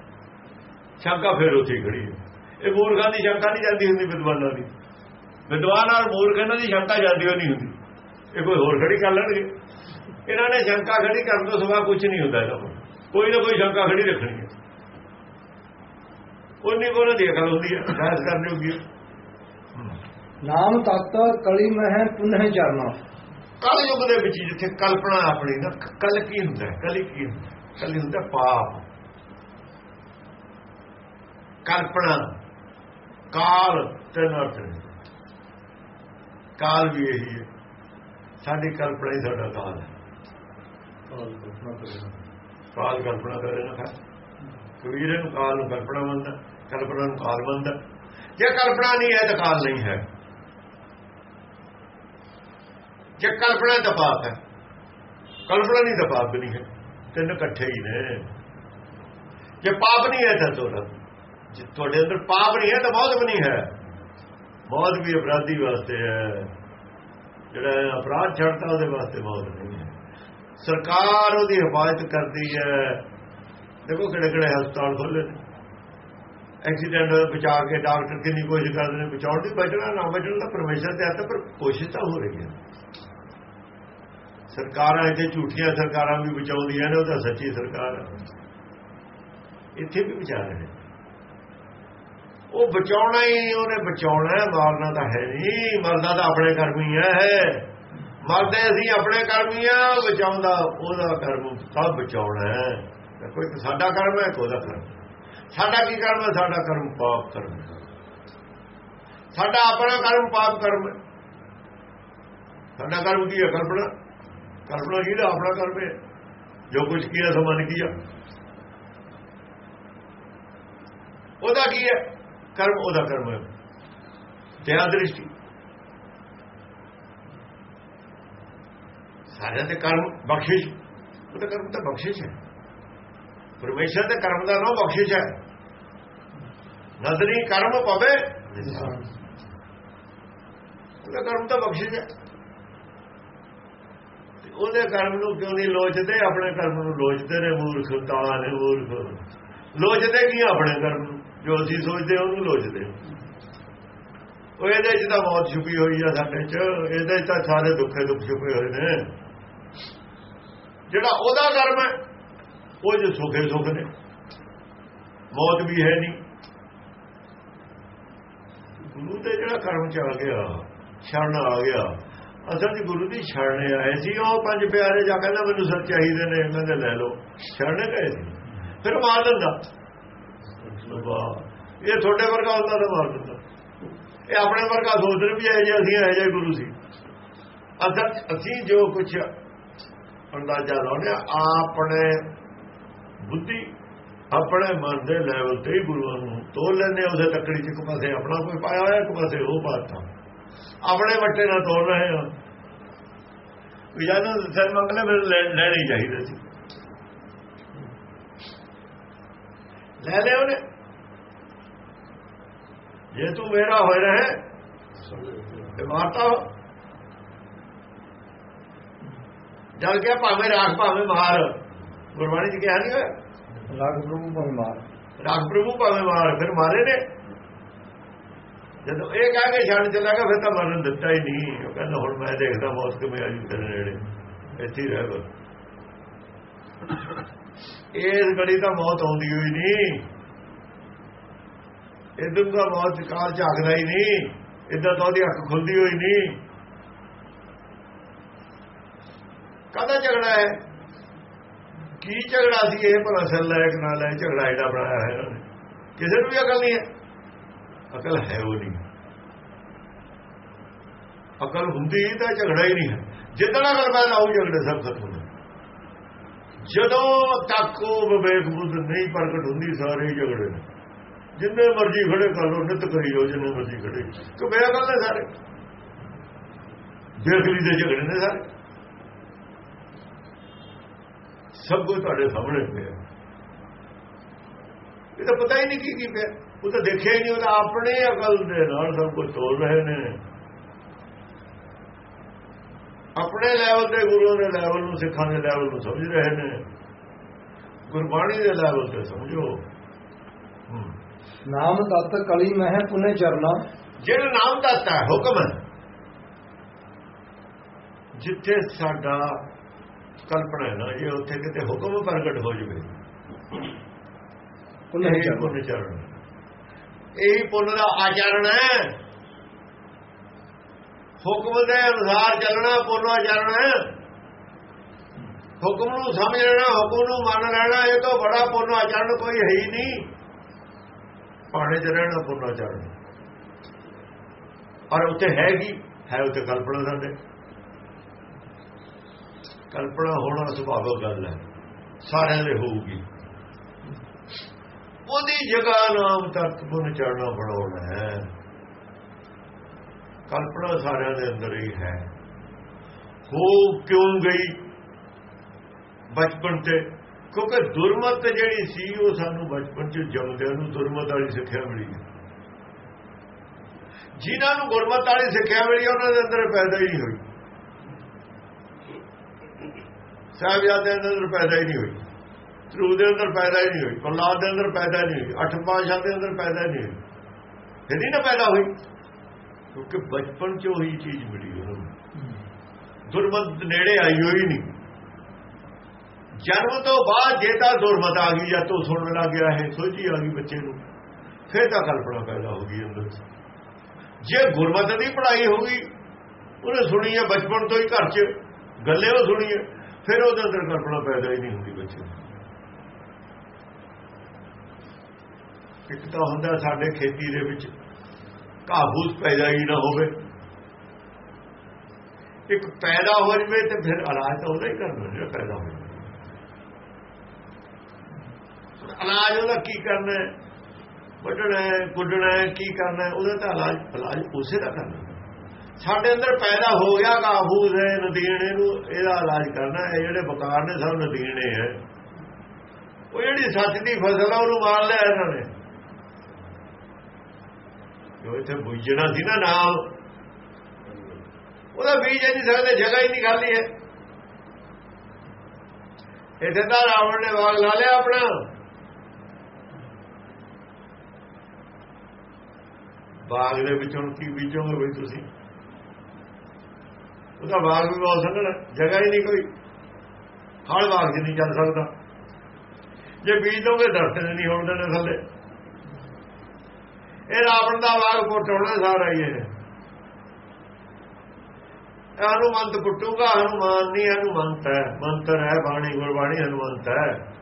ਸ਼ੰਕਾ ਫਿਰ ਉੱਥੇ ਹੀ ਖੜੀ ਹੈ। ਇਹ ਮੂਰਖਾਂ ਦੀ ਸ਼ੰਕਾ ਨਹੀਂ ਜਾਂਦੀ ਹੁੰਦੀ ਵਿਦਵਾਨਾਂ ਦੀ। ਵਿਦਵਾਨ ਔਰ ਮੂਰਖ ਇਹਨਾਂ ਦੀ ਸ਼ੰਕਾ ਜਾਂਦੀ ਹੋਈ ਨਹੀਂ ਹੁੰਦੀ। ਇਹ ਕੋਈ ਹੋਰ ਖੜੀ ਕਰ ਲੈਣਗੇ। ਇਹਨਾਂ ਨੇ ਸ਼ੰਕਾ ਖੜੀ ਕਰਨ ਤੋਂ ਸਿਵਾ ਕੁਝ ਨਹੀਂ ਹੁੰਦਾ ਇਹਨਾਂ ਕੋਲ। ਕੋਈ ਨਾ ਕੋਈ ਸ਼ੰਕਾ ਖੜੀ ਰੱਖਣੀ ਹੈ। ਉਹਨੀ ਕੋਲ ਦੀ ਅਕਲ ਹੁੰਦੀ ਹੈ ਬਹਿਸ ਕਰਨੀ ਹੈ ਨਾਮ ਤਤ ਕਲੀ ਮਹਿ ਪੁਨਹ ਚਰਨਾ। ਕਲ ਯੁੱਗ ਦੇ ਵਿੱਚ ਜਿੱਥੇ ਕਲਪਨਾ ਆਪਣੀ ਨਾ ਕਲ ਕੀ ਹੁੰਦਾ ਕਲੀ ਕੀ ਹੁੰਦਾ? ਕਲੀ ਹੁੰਦਾ ਪਾਪ। ਕਲਪਨਾ ਕਾਲ ਤੇ ਨਰਤ ਕਾਲ ਵੀ ਇਹੀ ਹੈ। ਸਾਡੀ ਕਲਪਨਾ ਹੀ ਸਾਡਾ ਕਾਲ ਹੈ। ਕਾਲ ਕਲਪਨਾ ਕਰੇ ਨਾ। ਨੂੰ ਕਾਲ ਨੂੰ ਕਲਪਨਾ ਮੰਨਦਾ ਕਲਪਨਾ ਨੂੰ ਕਾਲ ਮੰਨਦਾ ਜੇ ਕਲਪਨਾ ਨਹੀਂ ਹੈ ਤਾਂ ਕਾਲ ਨਹੀਂ ਹੈ। ਜੇ ਕਲਪਨਾ ਤਾਂ ਪਾਪ ਹੈ। ਕਲਪਨਾ ਨਹੀਂ ਤਾਂ ਪਾਪ ਨਹੀਂ ਹੈ। ਤਿੰਨ ਇਕੱਠੇ ਹੀ ਨੇ। ਜੇ ਪਾਪ ਨਹੀਂ ਹੈ ਤਾਂ ਤੁਹਾਡਾ ਜੇ ਤੁਹਾਡੇ ਅੰਦਰ ਪਾਪ ਨਹੀਂ ਹੈ ਤਾਂ ਬਹੁਤ ਵੀ ਨਹੀਂ ਹੈ। ਬਹੁਤ ਵੀ ਅਪਰਾਧੀ ਵਾਸਤੇ ਹੈ। ਜਿਹੜਾ ਅਪਰਾਧ ਛੱਡਦਾ ਉਹਦੇ ਵਾਸਤੇ ਬਹੁਤ ਨਹੀਂ ਹੈ। ਸਰਕਾਰ ਉਹਦੀ ਹਿਫਾਜ਼ਤ ਕਰਦੀ ਹੈ। ਦੇਖੋ ਕਿਹੜੇ ਕਿਹੜੇ ਹਸਪਤਾਲ ਖੋਲੇ ਨੇ। ਐਕਸੀਡੈਂਟ ਬਚਾ ਕੇ ਡਾਕਟਰ ਕਿੰਨੀ ਕੋਸ਼ਿਸ਼ ਕਰਦੇ ਨੇ, ਬਚਾਉਣ ਦੀ ਬਚਣਾ, ਨਾ ਬਚਣ ਦਾ ਪਰਮੇਸ਼ਰ ਤੇ ਹੱਥ ਪਰ ਕੋਸ਼ਿਸ਼ ਤਾਂ ਹੋ ਰਹੀ ਹੈ। ਸਰਕਾਰਾਂ ਇੱਥੇ ਝੂਠੀਆਂ ਸਰਕਾਰਾਂ ਵੀ ਬਚਾਉਂਦੀਆਂ ਨੇ, ਉਹ ਤਾਂ ਸੱਚੀ ਸਰਕਾਰ ਹੈ। ਇੱਥੇ ਵੀ ਬਚਾ ਰਹੇ ਨੇ। ਉਹ ਬਚਾਉਣਾ ਹੀ ਉਹਨੇ ਬਚਾਉਣਾ ਮਾਰਨਾ ਤਾਂ ਹੈ ਨਹੀਂ ਮਰਦਾ ਤਾਂ ਆਪਣੇ ਕਰਮੀ ਹੈ ਮਰਦੇ ਅਸੀਂ ਆਪਣੇ ਕਰਮੀ ਹੀ ਆ, ਬਚਾਉਂਦਾ ਉਹਦਾ ਕਰਮ ਸਭ ਬਚਾਉਣਾ ਹੈ। ਤਾਂ ਕੋਈ ਸਾਡਾ ਕਰਮ ਹੈ, ਕੋਈ ਦਾ ਕਰਮ ਸਾਡਾ ਕੀ ਕਰਮ ਹੈ? ਸਾਡਾ ਕਰਮ ਪਾਪ ਕਰਮ ਸਾਡਾ ਆਪਣਾ ਕਰਮ ਪਾਪ ਕਰਮ ਹੈ। ਸਾਡਾ ਕਰਮ ਕੀ ਹੈ? ਕਲਪਨਾ। ਕਲਪਨਾ ਕੀ ਦਾ ਆਪਣਾ ਕਰਮ ਹੈ। ਜੋ ਕੁਝ ਕੀਆ, ਸੋ ਮਨ ਕੀਆ। ਉਹਦਾ ਕੀ ਹੈ? ਕਰਮ ਉਹਦਾ ਕਰਮ ਹੈ। ਦਇਆ ਦ੍ਰਿਸ਼ਟੀ। ਸਾਰਿਆਂ ਦੇ ਕਰਮ ਬਖਸ਼ਿਸ਼। ਉਹਦਾ ਕਰਮ ਤਾਂ ਬਖਸ਼ਿਸ਼ ਹੈ। ਪਰਮੇਸ਼ਰ ਦੇ ਕਰਮ ਦਾ ਨਾਮ ਬਖਸ਼ਿਸ਼ ਹੈ। ਨਜ਼ਰੀ ਕਰਮ ਪਵੇ ਉਹਦਾ ਕਰਮ ਤਾਂ ਬਖਸ਼ਿਸ਼ ਹੈ। ਉਹਦੇ ਕਰਮ ਨੂੰ ਕਿਉਂ ਨਹੀਂ ਲੋਚਦੇ? ਆਪਣੇ ਕਰਮ ਨੂੰ ਲੋਚਦੇ ਨੇ ਮੂਰਖ ਤਾਂ ਨੇ ਮੂਰਖ। ਲੋਚਦੇ ਕੀ ਆਪਣੇ ਕਰਮ ਨੂੰ? ਜੋ ਅਸੀਂ ਸੋਚਦੇ ਉਹਨੂੰ ਲੋਚਦੇ ਉਹ ਇਹਦੇ 'ਚ ਤਾਂ ਮੌਤ ਛੁਪੀ ਹੋਈ ਆ ਸਾਡੇ 'ਚ। ਇਹਦੇ 'ਚ ਤਾਂ ਸਾਰੇ ਦੁੱਖੇ ਦੁੱਖ ਛੁਪੇ ਹੋਏ ਨੇ। ਜਿਹੜਾ ਉਹਦਾ ਕਰਮ ਹੈ ਉਹ ਜੋ ਸੁਖੇ, ਸੁਖ ਨੇ। ਮੌਤ ਵੀ ਹੈ ਨਹੀਂ। ਗੁਰੂ ਤੇ ਜਿਹੜਾ ਕਰਮ ਚ ਆ ਗਿਆ, ਸ਼ਰਨ ਆ ਗਿਆ, ਅਸਲ ਜੀ ਗੁਰੂ ਦੀ ਛੜਨੇ ਆਏ ਸੀ, ਉਹ ਪੰਜ ਪਿਆਰੇ ਜਾ ਕਹਿੰਦਾ, ਮੈਨੂੰ ਸੱਚ ਚਾਹੀਦੇ ਨੇ, ਇਹਨਾਂ ਦੇ ਲੈ ਲਓ। ਛੜਨੇ ਗਏ ਸੀ। ਫਿਰ ਮਾਰ ਦਿੰਦਾ। ਇਹ ਤੁਹਾਡੇ ਵਰਗਾ ਹੁੰਦਾ ਤਾਂ ਮਾਰ ਦਿੰਦਾ। ਇਹ ਆਪਣੇ ਵਰਗਾ ਸੋਚਦੇ ਵੀ ਇਹ ਜੇ ਅਸੀਂ, ਇਹ ਜੇ ਗੁਰੂ ਸੀ। ਅਸਲ ਅਸੀਂ ਜੋ ਕੁਝ ਅੰਦਾਜ਼ਾ ਲਾਉਨੇ ਆਪਣੇ ਬੁੱਧੀ ਆਪਣੇ ਮਨ ਦੇ ਲੈਵਲ ਤੇ ਹੀ ਗੁਰੂਆਂ ਨੂੰ ਤੋਲ ਲੈਂਦੇ ਉਸੇ ਤੱਕੜੀ ਚ ਇੱਕ ਪਾਸੇ ਆਪਣਾ ਕੋਈ ਪਾਇਆ ਹੋਇਆ, ਇੱਕ ਪਾਸੇ ਉਹ ਪਾਤਾ। ਆਪਣੇ ਵੱਟੇ ਨਾਲ ਤੋਲ ਰਹੇ ਹਾਂ ਵੀ ਜਾਨੂੰ ਸਿਰ ਮੰਗਲੇ ਫਿਰ ਲੈਣੀ ਚਾਹੀਦਾ ਸੀ। ਲੈ ਲਿਆ ਉਹਨੇ। ਜੇ ਤੂੰ ਮੇਰਾ ਹੋਏ ਰਹੇ, ਤੇ ਮਾਰਤਾ ਹੋ ਜਲ ਗਿਆ ਭਾਵੇਂ ਰਾਖ, ਭਾਵੇਂ ਮਾਰ ਗੁਰਬਾਣੀ ਚ ਕਿਹਾ ਨਹੀਂ ਹੋਇਆ? ਰਾਗ ਪ੍ਰਭੂ ਪਰਮਾਰ ਰਾਗ ਪ੍ਰਭੂ ਭਾਵੇਂ ਮਾਰ ਫਿਰ ਮਾਰੇ ਨੇ। ਜਦੋਂ ਇਹ ਕਹਿ ਕੇ ਛੱਡ ਚਲਾ ਗਿਆ ਫਿਰ ਤਾਂ ਮਰਨ ਦਿੱਤਾ ਹੀ ਨਹੀਂ। ਉਹ ਕਹਿੰਦਾ ਹੁਣ ਮੈਂ ਦੇਖਦਾ ਮੌਤ ਕਿਵੇਂ ਆਜੂ ਤੇਰੇ ਨੇੜੇ। ਇੱਥੇ ਹੀ ਰਹਿ ਬਸ। ਇਸ ਘੜੀ ਤਾਂ ਮੌਤ ਆਉਂਦੀ ਹੋਈ ਨਹੀਂ ਇਦੋਂ ਦਾ ਮੌਤ ਕਾਲ ਝਾਕਦਾ ਹੀ ਨਹੀਂ ਇਦਾਂ ਤਾਂ ਉਹਦੀ ਅੱਖ ਖੁੱਲਦੀ ਹੋਈ ਨਹੀਂ ਕਾਹਦਾ ਝਗੜਾ ਹੈ? ਕੀ ਝਗੜਾ ਸੀ ਇਹ ਭਲਾ ਲੈ ਕੇ ਨਾ ਲੈ ਝਗੜਾ ਇਹਦਾ ਬਣਾਇਆ ਹੈ ਇਹਨਾਂ ਨੇ? ਕਿਸੇ ਨੂੰ ਵੀ ਅਕਲ ਨਹੀਂ ਹੈ। ਅਕਲ ਹੈ ਉਹ ਨਹੀਂ। ਅਕਲ ਹੁੰਦੀ ਤਾਂ ਝਗੜਾ ਹੀ ਨਹੀਂ ਹੈ। ਜਿੱਦਣਾ ਅਕਲ ਪੈਦਾ ਹੋਊ, ਝਗੜੇ ਸਭ ਖਤਮ ਹੋ ਜਦੋਂ। ਤੱਕ ਉਹ ਵਿਵੇਕ ਬੁੱਧ ਨਹੀਂ ਪ੍ਰਗਟ ਹੁੰਦੀ, ਸਾਰੇ ਹੀ ਝਗੜੇ ਨੇ। ਜਿੰਨੇ ਮਰਜ਼ੀ ਖੜੇ ਕਰ ਲੋ ਨਿਤ ਕਰੀ ਜਾਓ, ਜਿੰਨੇ ਮਰਜ਼ੀ ਖੜੇ। ਕਿ ਬੇਅਕਲ ਨੇ ਸਾਰੇ। ਦੇਖ ਲਈ ਦੇ ਝਗੜੇ ਨੇ ਸਾਰੇ। ਸਭ ਕੁਝ ਤੁਹਾਡੇ ਸਾਹਮਣੇ ਪਿਆ। ਇਹ ਤਾਂ ਪਤਾ ਹੀ ਨਹੀਂ ਕੀ ਕੀ ਪਿਆ। ਉਹ ਤਾਂ ਦੇਖਿਆ ਹੀ ਨਹੀਂ ਉਹ ਤਾਂ ਆਪਣੇ ਅਕਲ ਦੇ ਨਾਲ ਸਭ ਕੁਝ ਤੋਲ ਰਹੇ ਨੇ। ਆਪਣੇ ਲੈਵਲ ਤੇ ਗੁਰੂ ਦੇ ਲੈਵਲ ਨੂੰ ਸਿੱਖਾਂ ਦੇ ਲੈਵਲ ਨੂੰ ਸਮਝ ਰਹੇ ਨੇ। ਗੁਰਬਾਣੀ ਦੇ ਲੈਵਲ ਤੇ ਸਮਝੋ। ਨਾਮ ਤਤ ਕਲੀ ਮਹਿ ਪੁਨੇ ਚਰਨਾ। ਜਿਹੜਾ ਨਾਮ ਦਾਤਾ ਹੈ ਹੁਕਮ ਹੈ। ਜਿੱਥੇ ਸਾਡਾ ਕਲਪਨਾ ਹੈ ਨਾ ਇਹ ਉੱਥੇ ਕਿਤੇ ਹੁਕਮ ਪ੍ਰਗਟ ਹੋ ਜਵੇ। ਪੁਨੇ ਚਰਨਾ ਇਹ ਪੁੰਨ ਦਾ ਆਚਰਣ ਹੈ। ਹੁਕਮ ਦੇ ਅਨੁਸਾਰ ਚੱਲਣਾ ਪੁੰਨ ਆਚਰਣ ਹੈ। ਹੁਕਮ ਨੂੰ ਸਮਝ ਲੈਣਾ ਹੁਕਮ ਨੂੰ ਮੰਨ ਲੈਣਾ ਇਹ ਤੋਂ ਬੜਾ ਪੁੰਨ ਆਚਰਣ ਕੋਈ ਹੈ ਹੀ ਨਹੀਂ। ਪਾਣੇ ਚ ਰਹਿਣਾ ਪੁੰਨ ਆਚਰਣ ਔਰ ਉੱਥੇ ਹੈ ਕੀ? ਹੈ ਉੱਥੇ ਕਲਪਨਾ ਸਾਡੇ ਕਲਪਨਾ ਹੋਣਾ ਸੁਭਾਵਿਕ ਗੱਲ ਹੈ। ਸਾਰਿਆਂ ਦੇ ਹੋਊਗੀ। ਉਹਦੀ ਜਗ੍ਹਾ ਨਾਮ ਤੱਕ ਪੁੰਨ ਚੜਨਾ ਬਣਾਉਣਾ ਹੈ। ਕਲਪਨਾ ਸਾਰਿਆਂ ਦੇ ਅੰਦਰ ਹੀ ਹੈ। ਹੋ ਕਿਉਂ ਗਈ? ਬਚਪਨ ਤੇ। ਕਿਉਂਕਿ ਦੁਰਮਤ ਜਿਹੜੀ ਸੀ, ਉਹ ਸਾਨੂੰ ਬਚਪਨ ਚ ਜੰਮਦਿਆਂ ਨੂੰ ਦੁਰਮਤ ਵਾਲੀ ਸਿੱਖਿਆ ਮਿਲੀ ਹੈ। ਜਿਨ੍ਹਾਂ ਨੂੰ ਗੁਰਮਤ ਵਾਲੀ ਸਿੱਖਿਆ ਮਿਲੀ, ਉਹਨਾਂ ਦੇ ਅੰਦਰ ਪੈਦਾ ਹੀ ਨਹੀਂ ਹੋਈ। ਸਾਹਿਬਜ਼ਾਦੇ ਦੇ ਅੰਦਰ ਪੈਦਾ ਹੀ ਨਹੀਂ ਹੋਈ। ਧਰੂ ਦੇ ਅੰਦਰ ਪੈਦਾ ਹੀ ਨਹੀਂ ਹੋਈ। ਪ੍ਰਲਾਦ ਦੇ ਅੰਦਰ ਪੈਦਾ ਨਹੀਂ ਹੋਈ। ਅੱਠ ਪਾਸ਼ਾ ਦੇ ਅੰਦਰ ਪੈਦਾ ਹੀ ਨਹੀਂ ਹੋਈ। ਫਿਰ ਇਹਦੀ ਨਾ ਪੈਦਾ ਹੋਈ। ਕਿਉਂਕਿ ਬਚਪਨ ਚ ਉਹੀ ਚੀਜ਼ ਮਿਲੀ ਉਹਨਾਂ। ਨੂੰ ਦੁਰਮਤ ਨੇੜੇ ਆਈ ਹੋਈ ਨਹੀਂ। ਜਨਮ ਤੋਂ ਬਾਅਦ ਜੇ ਤਾਂ ਦੁਰਮਤ ਆ ਗਈ ਜਾਂ ਤੂੰ ਸੁਣਨ ਲੱਗ ਗਿਆ ਹੈ ਸੋਝੀ ਆ ਗਈ ਬੱਚੇ ਨੂੰ। ਫਿਰ ਤਾਂ ਕਲਪਨਾ ਪੈਦਾ ਹੋ ਗਈ ਅੰਦਰ ਜੇ ਗੁਰਮਤ ਦੀ ਪੜ੍ਹਾਈ ਹੋ ਗਈ, ਉਹਨੇ ਸੁਣੀ ਹੈ ਬਚਪਨ ਤੋਂ ਹੀ ਘਰ 'ਚ। ਗੱਲੇ ਉਹ ਸੁਣੀ ਹੈ। ਫਿਰ ਉਹਦੇ ਅੰਦਰ ਕਲਪਨਾ ਪੈਦਾ ਹੀ ਨਹੀਂ ਹੁੰਦੀ ਬੱਚੇ ਨੂੰ। ਇੱਕ ਤਾਂ ਹੁੰਦਾ ਸਾਡੇ ਖੇਤੀ ਦੇ ਵਿੱਚ ਘਾਹ-ਫੂਸ ਪੈਦਾ ਹੀ ਨਾ ਹੋਵੇ। ਇੱਕ ਪੈਦਾ ਹੋ ਜਵੇ ਤੇ ਫਿਰ ਇਲਾਜ ਤਾਂ ਉਹਦਾ ਹੀ ਕਰਨਾ, ਜਿਹੜਾ ਪੈਦਾ ਹੋ ਜਾਵੇ। ਇਲਾਜ ਉਹਦਾ ਕੀ ਕਰਨਾ ਵੱਢਣਾ ਹੈ ਗੁੱਡਣਾ ਕੀ ਕਰਨਾ ਉਹਦਾ ਤਾਂ ਇਲਾਜ ਇਲਾਜ ਉਸੇ ਦਾ ਕਰਨਾ। ਸਾਡੇ ਅੰਦਰ ਪੈਦਾ ਹੋ ਗਿਆ ਕਾਬੂਜ਼ ਹੈ ਨਦੀਣੇ ਨੂੰ, ਇਹਦਾ ਇਲਾਜ ਕਰਨਾ ਹੈ ਜਿਹੜੇ ਬਕਾਰ ਨੇ ਸਭ ਨਦੀਣੇ ਹੈ ਉਹ ਜਿਹੜੀ ਸੱਚ ਦੀ ਫਸਲ ਆ, ਉਹਨੂੰ ਮਾਰ ਲਿਆ ਇਹਨਾਂ ਨੇ। ਜੋ ਇੱਥੇ ਬੁੱਝਣਾ ਸੀ ਨਾ ਨਾਮ, ਉਹਦਾ ਬੀਜ ਨਹੀਂ ਸਕਦੇ ਜਗ੍ਹਾ ਹੀ ਨਹੀਂ ਖਾਲੀ ਹੈ। ਇੱਥੇ ਤਾਂ ਰਾਵਣ ਨੇ ਬਾਗ ਲਾ ਲਿਆ ਆਪਣਾ। ਬਾਗ ਦੇ ਵਿੱਚੋਂ ਕੀ ਬੀਜੋਗੇ ਬਈ ਤੁਸੀਂ? ਉਹਦਾ ਬਾਗ ਵੀ ਬਹੁਤ ਸੰਘਣਾ, ਜਗ੍ਹਾ ਹੀ ਨਹੀਂ ਕੋਈ। ਹਲ ਬਾਗ 'ਚ ਨਹੀਂ ਚੱਲ ਸਕਦਾ। ਜੇ ਬੀਜ ਦੋਗੇ, ਦਰਖਤ ਨਹੀਂ ਹੋਣ ਦੇਣੇ ਥੱਲੇ। ਇਹ ਰਾਵਣ ਦਾ ਬਾਗ ਪੁੱਟਣਾ ਸਾਰਾ ਹੀ ਇਹ। ਹਨੂਮੰਤ ਪੁੱਟੂਗਾ, ਹਨੂਮਾਨ ਨਹੀਂ ਹਨੂਮੰਤ ਹੈ। ਮੰਤਰ ਹੈ, ਬਾਣੀ ਗੁਰਬਾਣੀ ਹਨੂਮੰਤ ਹੈ।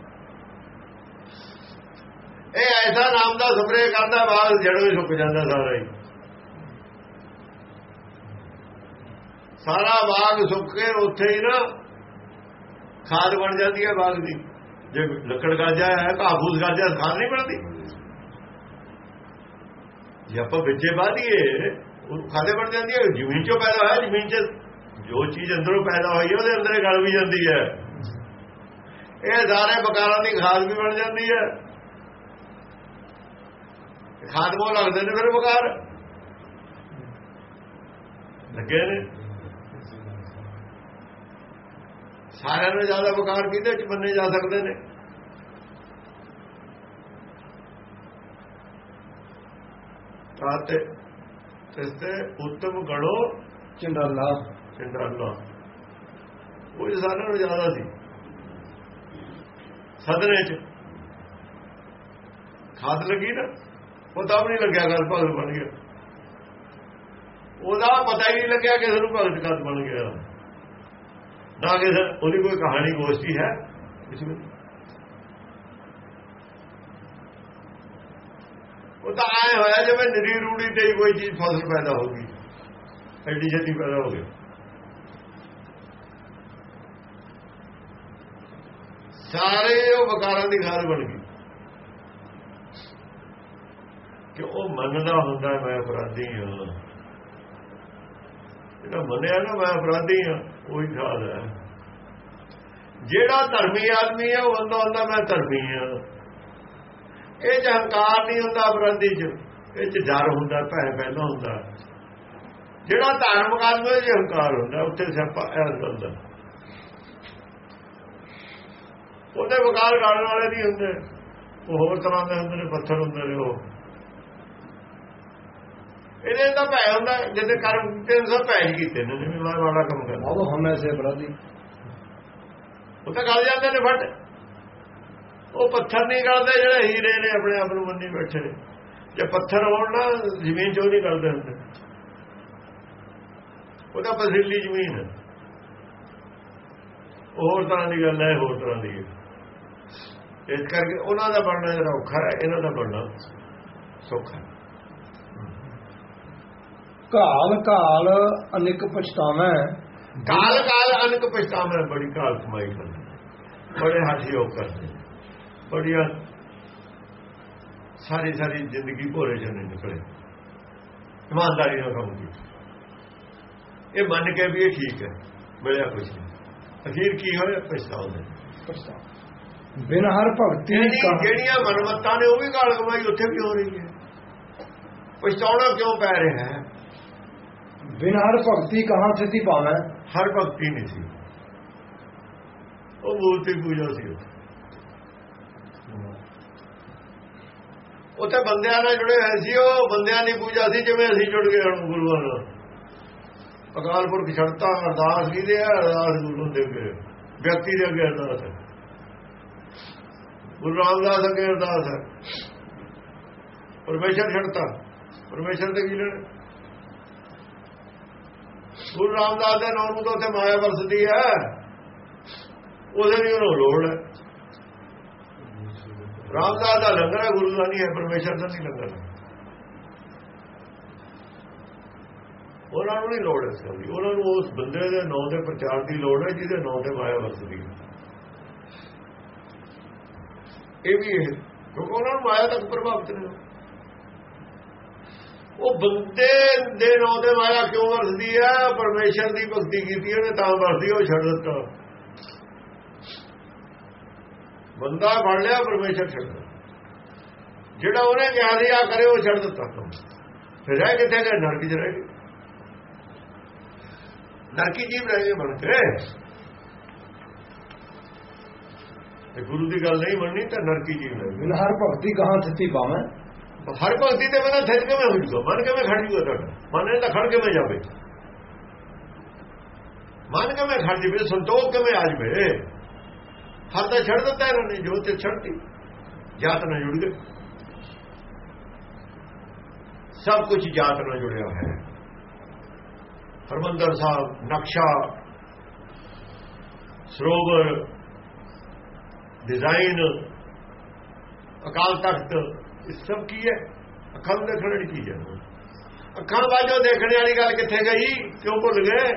ਇਹ ਐਸਾ ਨਾਮ ਦਾ ਸਪਰੇ ਕਰਦਾ ਬਾਅਦ ਜੜੋਂ ਹੀ ਸੁੱਕ ਜਾਂਦਾ ਸਾਰਾ ਹੀ। ਸਾਰਾ ਬਾਗ ਸੁੱਕ ਕੇ ਉੱਥੇ ਹੀ ਨਾ ਖਾਦ ਬਣ ਜਾਂਦੀ ਹੈ ਬਾਗ ਦੀ। ਜੇ ਲੱਕੜ ਗਾਜਾ ਹੈ ਘਾਹ-ਫੂਸ ਗਾਜਾ, ਖਾਦ ਨਹੀਂ ਬਣਦੀ। ਜੇ ਆਪਾਂ ਵਿੱਚੇ ਬਾਦੀਏ ਉਹ ਖਾਦੇ ਬਣ ਜਾਂਦੀ ਹੈ, ਜ਼ਮੀਨ ਚੋਂ ਪੈਦਾ ਹੋਇਆ, ਜ਼ਮੀਨ 'ਚ ਜੋ ਚੀਜ਼ ਅੰਦਰੋਂ ਪੈਦਾ ਹੋਈ ਹੈ, ਉਹਦੇ ਅੰਦਰ ਹੀ ਗਲ ਵੀ ਜਾਂਦੀ ਹੈ। ਇਹ ਸਾਰੇ ਬਕਾਰਾਂ ਦੀ ਖਾਦ ਵੀ ਬਣ ਜਾਂਦੀ ਹੈ। ਖਾਦ ਮੋ ਲੱਗਦੇ ਨੇ ਫਿਰ ਬਕਾਰ। ਲੱਗੇ ਨੇ। ਸਾਰਿਆਂ ਨੂੰ ਜ਼ਿਆਦਾ ਬਕਾਰ ਕਿਹਦੇ ਚ ਬੰਨੇ ਜਾ ਸਕਦੇ ਨੇ। ਤਾਂ ਤੇ ਤੇ ਉੱਤਮ ਗਣੋ ਚੰਡਾਲਾ। ਚੰਡਾਲਾ। ਉਹ ਸਾਰਿਆਂ ਨੂੰ ਜ਼ਿਆਦਾ ਸੀ। ਸਦਨੇ ਚ। ਖਾਦ ਲੱਗੀ ਨਾ ਉਹ ਤਾਂ ਵੀ ਨਹੀਂ ਲੱਗਿਆ ਗੱਲ ਭਗਤ ਬਣ ਗਿਆ। ਉਹਦਾ ਪਤਾ ਹੀ ਨਹੀਂ ਲੱਗਿਆ ਕਿਸ ਨੂੰ ਭਗਤ ਕਦ ਬਣ ਗਿਆ। ਨਾ ਕਿ ਉਹਦੀ ਕੋਈ ਕਹਾਣੀ ਗੋਸ਼ਟੀ ਹੈ? ਇਸ ਵਿੱਚ। ਉਹ ਤਾਂ ਆਏ ਹੋਇਆ ਜਿਵੇਂ ਨਰੀ ਰੂੜੀ ਤੇ ਹੀ ਕੋਈ ਚੀਜ਼ ਫਸਲ ਪੈਦਾ ਹੋ ਗਈ। ਐਡੀ ਜੱਦੀ ਪੈਦਾ ਹੋ ਗਈ। ਸਾਰੇ ਉਹ ਵਕਾਰਾਂ ਦੀ ਖਾਲ ਬਣ ਗਈ। ਕਿ ਉਹ ਮੰਨਦਾ ਹੁੰਦਾ ਮੈਂ ਅਪਰਾਧੀ ਹਾਂ। ਜਿਹੜਾ ਮੰਨਿਆ ਨਾ ਮੈਂ ਅਪਰਾਧੀ ਹਾਂ, ਉਹੀ ਖਾਲ ਹੈ। ਜਿਹੜਾ ਧਰਮੀ ਆਦਮੀ ਹੈ ਉਹ ਅੰਦਰ ਅੰਦਰ ਮੈਂ ਧਰਮੀ ਹਾਂ ਇਹ ਚ ਹੰਕਾਰ ਨਹੀਂ ਹੁੰਦਾ ਅਪਰਾਧੀ ਚ, ਇਹ ਚ ਡਰ ਹੁੰਦਾ ਭੈ ਪਹਿਲਾਂ ਹੁੰਦਾ। ਜਿਹੜਾ ਧਾਰਮਿਕ ਆਦਮੀ ਹੈ ਹੰਕਾਰ ਹੁੰਦਾ, ਉੱਥੇ ਸਿਆਪਾ ਹੁੰਦਾ। ਉਹਦੇ ਵਕਾਰ ਗਾਣ ਵਾਲੇ ਨਹੀਂ ਹੁੰਦੇ। ਉਹ ਹੋਰ ਤਰ੍ਹਾਂ ਦੇ ਹੁੰਦੇ ਨੇ, ਪੱਥਰ ਹੁੰਦੇ ਨੇ ਉਹ। ਇਹਦੇ ਤਾਂ ਭੈ ਹੁੰਦਾ, ਜਿਹਦੇ ਕਰਮ ਕੀਤੇ ਸਭ ਭੈ ਹੀ ਕੀਤੇ ਨੇ ਜਿਵੇਂ ਮਾੜਾ ਕੰਮ ਕਰਦਾ। ਉਹ ਹਮੇ ਸੇ ਅਪਰਾਧੀ। ਉਹ ਤਾਂ ਗਲ ਜਾਂਦੇ ਨੇ ਫਟ। ਉਹ ਪੱਥਰ ਨਹੀਂ ਗਲਦੇ, ਜਿਹੜੇ ਹੀਰੇ ਨੇ ਆਪਣੇ ਆਪ ਨੂੰ ਮੰਨੀ ਬੈਠੇ ਨੇ। ਜੇ ਪੱਥਰ ਹੋਣ ਨਾ, ਜ਼ਮੀਨ ਚੋਂ ਨਹੀਂ ਗਲਦੇ ਹੁੰਦੇ। ਉਹ ਤਾਂ ਪਥਰੀਲੀ ਜ਼ਮੀਨ ਹੈ। ਹੋਰ ਤਰ੍ਹਾਂ ਦੀ ਗੱਲ ਹੈ, ਹੋਰ ਤਰ੍ਹਾਂ ਦੀ ਹੈ। ਇਸ ਕਰਕੇ ਉਹਨਾਂ ਦਾ ਬਣਨਾ ਜਿਹੜਾ ਔਖਾ ਹੈ, ਇਹਨਾਂ ਦਾ ਬਣਨਾ ਸੌਖਾ ਹੈ। ਕਾਲ ਕਾਲ ਅਨਿਕ ਪਛਤਾਵੇਂ ਕਾਲ ਕਾਲ ਅਨਕ ਪਛਤਾਵੇਂ ਬੜੀ ਕਾਲ ਕਮਾਈ ਕਰਦੇ ਬੜੇ ਹਾਸੀ ਹੋ ਕਰਦੇ ਬੜੀਆਂ ਸਾਰੀ ਸਾਰੀ ਜ਼ਿੰਦਗੀ ਭੋਰੇ ਚ ਨਹੀਂ ਨਿਕਲੇ ਇਮਾਨਦਾਰੀ ਨਾਲ ਕੰਮ ਕੀਤਾ ਇਹ ਮੰਨ ਕੇ ਵੀ ਇਹ ਠੀਕ ਹੈ ਮਿਲਿਆ ਕੁਝ ਨਹੀਂ ਅਖੀਰ ਕੀ ਹੋਇਆ ਪਛਤਾਉਂਦੇ ਪਛਤਾਵੇਂ ਬਿਨ ਹਰ ਭਗਤੀ ਜਿਹੜੀ ਕਹਾ ਜਿਹੜੀਆਂ ਮਨਮਤਾਂ ਨੇ ਉਹ ਵੀ ਕਾਲ ਕਮਾਈ ਉੱਥੇ ਵੀ ਹੋ ਰਹੀ ਹੈ ਪਛਤਾਉਣਾ ਕਿਉਂ ਪੈ ਰਿਹਾ ਹੈ ਬਿਨ ਹਰ ਭਗਤੀ ਕਹਾਂ ਸਿੱਧੀ ਪਾਵੇਂ ਹਰ ਭਗਤੀ ਨਹੀਂ ਸੀ। ਉਹ ਮੂਰਤੀ ਪੂਜਾ ਸੀ ਉੱਥੇ। ਉੱਥੇ ਬੰਦਿਆਂ ਨਾਲ ਜੁੜੇ ਹੋਏ ਸੀ, ਉਹ ਬੰਦਿਆਂ ਦੀ ਪੂਜਾ ਸੀ, ਜਿਵੇਂ ਅਸੀਂ ਜੁੜ ਗਏ ਹੁਣ ਗੁਰੂਆਂ ਨਾਲ। ਅਕਾਲ ਪੁਰਖ ਛੜਤਾ ਅਰਦਾਸ ਵੀ ਦੇ ਅਰਦਾਸ ਗੁਰੂ ਦੇ ਅੱਗੇ, ਵਿਅਕਤੀ ਦੇ ਅੱਗੇ ਅਰਦਾਸ ਹੈ। ਗੁਰੂ ਰਾਮਦਾਸ ਅੱਗੇ ਅਰਦਾਸ ਹੈ। ਪਰਮੇਸ਼ਰ ਛੜਤਾ ਪਰਮੇਸ਼ਰ ਦੇ ਕੀ ਲੈਣ? ਗੁਰੂ ਰਾਮਦਾਸ ਦੇ ਨਾਮ ਨੂੰ ਤਾਂ ਉੱਥੇ ਮਾਇਆ ਵਰਸਦੀ ਹੈ। ਉਹਦੇ ਨਹੀਂ ਉਹਨੂੰ ਲੋੜ ਹੈ। ਰਾਮਦਾਸ ਦਾ ਲੰਗਰ ਹੈ, ਗੁਰੂ ਦਾ ਨਹੀਂ ਹੈ, ਪਰਮੇਸ਼ਰ ਦਾ ਨਹੀਂ ਲੰਗਰ ਉਹਨਾਂ ਨੂੰ ਨਹੀਂ ਲੋੜ ਇਸ ਗੱਲ ਦੀ। ਉਹਨਾਂ ਨੂੰ ਉਸ ਬੰਦੇ ਦੇ ਨਾਂ ਦੇ ਪ੍ਰਚਾਰ ਦੀ ਲੋੜ ਹੈ, ਜਿਹਦੇ ਨਾਂ ਤੇ ਮਾਇਆ ਵਰਸਦੀ ਹੈ। ਇਹ ਵੀ ਹੈ ਕਿਉਂਕਿ ਉਹਨਾਂ ਨੂੰ ਮਾਇਆ ਤੱਕ ਪ੍ਰਭਾਵਿਤ ਨਹੀਂ। ਉਹ ਬੰਦੇ ਦੇ ਨਾਂ ਤੇ ਮਾਇਆ ਕਿਉਂ ਵਰਸਦੀ ਹੈ ਪਰਮੇਸ਼ਰ ਦੀ ਭਗਤੀ ਕੀਤੀ ਉਹਨੇ ਤਾਂ ਵਰਸਦੀ, ਉਹ ਛੱਡ ਦਿੱਤਾ। ਬੰਦਾ ਫੜ ਲਿਆ, ਪਰਮੇਸ਼ਰ ਛੱਡ ਜਿਹੜਾ ਉਹਨੇ ਕਿਹਾ ਸੀ ਆ ਕਰੇ ਉਹ ਛੱਡ ਦਿੱਤਾ। ਕੰਮ ਫਿਰ ਰਹਿ ਕਿੱਥੇ ਗਏ ਨਰਕੀ 'ਚ ਰਹਿ ਗਏ ਨਰਕੀ ਜੀਵ ਰਹਿ ਗਏ ਬਣ ਕੇ। ਤੇ ਗੁਰੂ ਦੀ ਗੱਲ ਨਹੀਂ ਮੰਨਣੀ, ਤਾਂ ਨਰਕੀ ਜੀਵ ਰਹਿ ਗਏ ਹਰ ਭਗਤੀ ਕਹਾਂ ਸਿੱਧੀ ਪਾਵੇਂ ਹਰ ਭਗਤੀ ਤੇ ਬੰਦਾ ਥੱਜ ਕਿਵੇਂ ਹੋ ਜੂਗਾ ਮਨ ਕਿਵੇਂ ਖੜ ਜੂਗਾ ਤੁਹਾਡਾ? ਮਨ ਤਾਂ ਖੜ ਕਿਵੇਂ ਜਾਵੇ? ਮਨ ਕਿਵੇਂ ਖੜ ਜਵੇ? ਸੰਤੋਖ ਕਿਵੇਂ ਆ ਜਵੇ? ਹਰ ਤਾਂ ਛੱਡ ਦਿੱਤਾ ਇਹਨਾਂ ਨੇ, ਜੋ ਤੇ ਛੱਡਤੀ। ਜਾਤ ਨਾਲ ਜੁੜ ਗਏ। ਸਭ ਕੁਝ ਜਾਤ ਨਾਲ ਜੁੜਿਆ ਹੈ। ਹਰਮੰਦਰ ਸਾਹਿਬ, ਨਕਸ਼ਾ, ਸਰੋਵਰ ਡਿਜ਼ਾਈਨ ਅਕਾਲ ਤਖਤ ਇਹ ਸਭ ਕੀ ਹੈ? ਅੱਖਾਂ ਨੂੰ ਦੇਖਣ ਵਾਲੀ ਚੀਜ਼ ਹੈ? ਅੱਖਾਂ ਬਾਝੋਂ ਦੇਖਣ ਵਾਲੀ ਗੱਲ ਕਿੱਥੇ ਗਈ? ਕਿਉਂ ਭੁੱਲ ਗਏ?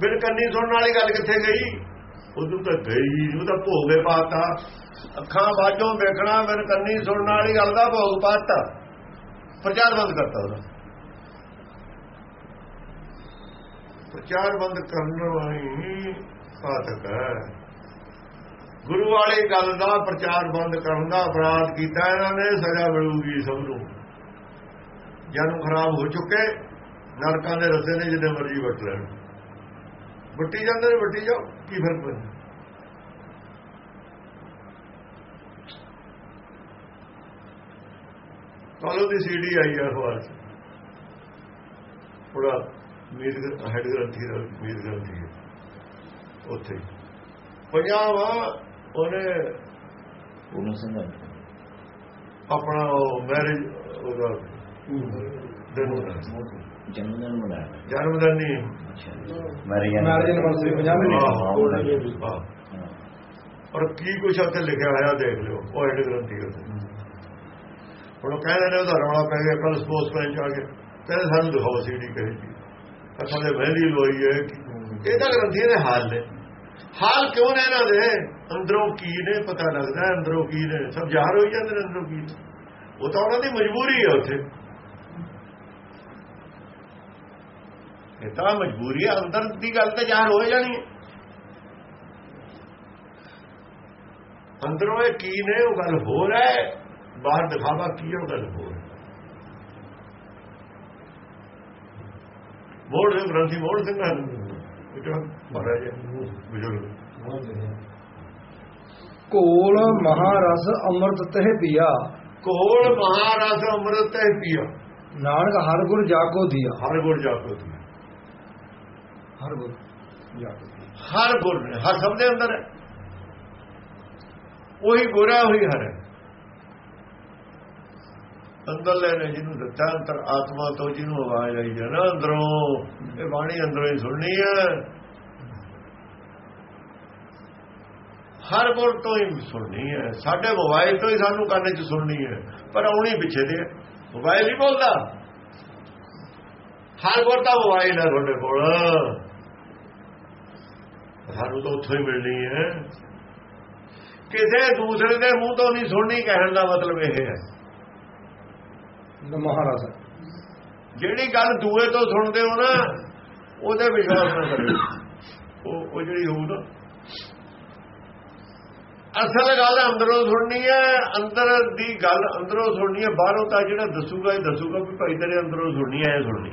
ਬਿਨ ਕੰਨੀ ਸੁਣਨ ਵਾਲੀ ਗੱਲ ਕਿੱਥੇ ਗਈ? ਉਦੋਂ ਤਾਂ ਗਈ ਉਹ ਤਾਂ ਭੋਗੇ ਪਾਤਾ। ਅੱਖਾਂ ਬਾਝੋਂ ਦੇਖਣਾ, ਬਿਨ ਕੰਨੀ ਸੁਣਨ ਵਾਲੀ ਗੱਲ ਦਾ ਭੋਗ ਪਾਤਾ। ਪ੍ਰਚਾਰ ਬੰਦ ਕਰਤਾ ਉਹਦਾ। ਪ੍ਰਚਾਰ ਬੰਦ ਕਰਨ ਵਾਲੀ ਘਾਤਕ ਹੈ। ਗੁਰੂ ਵਾਲੀ ਗੱਲ ਦਾ ਪ੍ਰਚਾਰ ਬੰਦ ਕਰਨ ਦਾ ਅਪਰਾਧ ਕੀਤਾ ਇਹਨਾਂ ਨੇ, ਸਜ਼ਾ ਮਿਲੂਗੀ ਸਭ ਨੂੰ। ਜਨਮ ਖਰਾਬ ਹੋ ਚੁੱਕੇ, ਨਰਕਾਂ ਦੇ ਰਸੇ ਨੇ ਜਿੰਨੇ ਮਰਜ਼ੀ ਵਟ ਲੈਣ। ਵੱਟੀ ਜਾਂਦੇ ਨੇ, ਵੱਟੀ ਜਾਓ, ਕੀ ਫ਼ਰਕ ਪੈਂਦਾ? ਕਾਲੋ ਦੀ ਸੀਡੀ ਆਈ ਆ ਅਖਬਾਰ 'ਚ। ਥੋੜਾ ਮੀਰ ਹੈਡ ਗ੍ਰੰਥੀ ਦਾ ਮੀਰ ਗ੍ਰੰਥੀ ਉੱਥੇ। ਪੰਜਾਬ ਉਹਨੇ ਪੂਰਨ ਸਿੰਘ ਆਪਣਾ ਮੈਰਿਜ ਉਹਦਾ ਜਨਮ ਦਿਨ ਮਨਾਇਆ। ਜਨਮ ਦਿਨ ਨਹੀਂ। ਅੱਛਾ ਮੈਰਿਜ ਮੈਰਿਜ ਐਨਵਰਸਰੀ 50ਵੀਂ ਹਾਂ, ਨਹੀਂ ਹਾਂ, ਹਾਂ। ਔਰ ਕੀ ਕੁਛ ਉੱਥੇ ਲਿਖਿਆ ਹੋਇਆ ਦੇਖ ਲਿਓ। ਉਹ ਹੈਡ ਗ੍ਰੰਥੀ ਉੱਥੇ। ਹੁਣ ਉਹ ਕਹਿੰਦੇ ਨੇ ਉਹਦਾ ਰੌਲਾ ਪੈ ਗਿਆ ਕੱਲ ਸਪੋਰਟਸਮੈਨ ਚ ਆ ਕੇ। ਕਹਿੰਦੇ ਸਾਨੂੰ ਦਿਖਾਓ ਸੀਡੀ ਕਹੀ ਜੀ ਅਸਾਂ ਦੇ ਮਹਿੰਦੀ ਲੋਈ ਹੈ। ਇਹ ਤਾਂ ਗ੍ਰੰਥੀਆਂ ਦੇ ਹਾਲ ਨੇ। ਹਾਲ ਕਿਉਂ ਨੇ ਇਹਨਾਂ ਦੇ? ਅੰਦਰੋਂ ਕੀ ਨੇ ਪਤਾ ਲੱਗਦਾ, ਅੰਦਰੋਂ ਕੀ ਨੇ? ਸਭ ਜ਼ਾਹਰ ਹੋਈ ਜਾਂਦੇ ਨੇ ਅੰਦਰੋਂ ਕੀ ਉਹ ਤਾਂ ਉਹਨਾਂ ਦੀ ਮਜਬੂਰੀ ਹੈ ਉੱਥੇ। ਇਹ ਤਾਂ ਮਜਬੂਰੀ ਹੈ ਅੰਦਰ ਦੀ ਗੱਲ ਤਾਂ ਜ਼ਾਹਰ ਹੋ ਜਾਣੀ ਹੈ। ਅੰਦਰੋਂ ਇਹ ਕੀ ਨੇ, ਉਹ ਗੱਲ ਹੋਰ ਹੈ, ਬਾਹਰ ਦਿਖਾਵਾ ਕੀ ਉਹ ਗੱਲ ਹੋਰ ਹੈ। ਮੋੜ ਸਿੰਘ, ਗ੍ਰੰਥੀ ਮੋੜ ਸਿੰਘ ਹਨ। ਇਹ ਮਹਾਰਾਜ ਬਜ਼ੁਰਗ ਕੋਲ ਮਹਾਰਸ ਅੰਮ੍ਰਿਤ ਤਹਿ ਪੀਆ। ਕੋਲ ਮਹਾਰਸ ਅੰਮ੍ਰਿਤ ਹੈ ਪੀਆ। ਨਾਨਕ ਹਰ ਗੁਰ ਜਾ ਕੋ ਦਿਆ। ਹਰ ਗੁਰ ਜਾ ਕੋ ਦੀ ਹਰ ਗੁਰ ਜਾ ਕੋ ਦਿਆ। ਹਰ ਗੁਰ ਨੇ ਹਰ ਸਭ ਦੇ ਅੰਦਰ ਹੈ। ਉਹੀ ਗੁਰ ਹੈ ਉਹੀ ਹਰ ਹੈ। ਅੰਦਰਲੇ ਨੇ ਜਿਹਨੂੰ ਦਿੱਤਾ ਅੰਤਰ ਆਤਮਾ ਤੋਂ ਜਿਹਨੂੰ ਆਵਾਜ਼ ਆਈ ਹੈ ਨਾ ਅੰਦਰੋਂ। ਇਹ ਬਾਣੀ ਅੰਦਰੋਂ ਹੀ ਸੁਣਨੀ ਹੈ। ਹਰ ਗੁਰ ਤੋਂ ਹੀ ਸੁਣਨੀ ਹੈ। ਸਾਡੇ ਮੋਬਾਈਲ ਤੋਂ ਹੀ ਸਾਨੂੰ ਕੰਨ 'ਚ ਸੁਣਨੀ ਹੈ। ਪਰ ਆਉਣੀ ਪਿੱਛੇ ਦੇ। ਹੈ। ਮੋਬਾਈਲ ਨਹੀਂ ਬੋਲਦਾ। ਹਰ ਗੁਰ ਦਾ ਮੋਬਾਈਲ ਹੈ ਤੁਹਾਡੇ ਕੋਲ। ਸਾਨੂੰ ਤਾਂ ਉੱਥੋਂ ਹੀ ਮਿਲਣੀ ਹੈ। ਕਿਸੇ ਦੂਸਰੇ ਦੇ ਮੂੰਹ ਤੋਂ ਨਹੀਂ ਸੁਣਨੀ ਕਹਿਣ ਦਾ ਮਤਲਬ ਇਹ ਹੈ। ਮਹਾਰਾਜ। ਜਿਹੜੀ ਗੱਲ ਦੂਏ ਤੋਂ ਸੁਣਦੇ ਹੋ ਨਾ ਉਹਦੇ ਵਿਸ਼ਵਾਸ ਨਾ ਕਰਿਓ ਉਹ ਉਹ ਜਿਹੜੀ ਹੋਊ ਨਾ ਅਸਲ ਗੱਲ ਅੰਦਰੋਂ ਸੁਣਨੀ ਹੈ, ਅੰਦਰ ਦੀ ਗੱਲ ਅੰਦਰੋਂ ਸੁਣਨੀ ਹੈ, ਬਾਹਰੋਂ ਤਾਂ ਜਿਹੜਾ ਦੱਸੂਗਾ ਇਹ ਦੱਸੂਗਾ ਵੀ ਭਾਈ ਤੇਰੇ ਅੰਦਰੋਂ ਸੁਣਨੀ ਹੈ, ਇਹ ਸੁਣਨੀ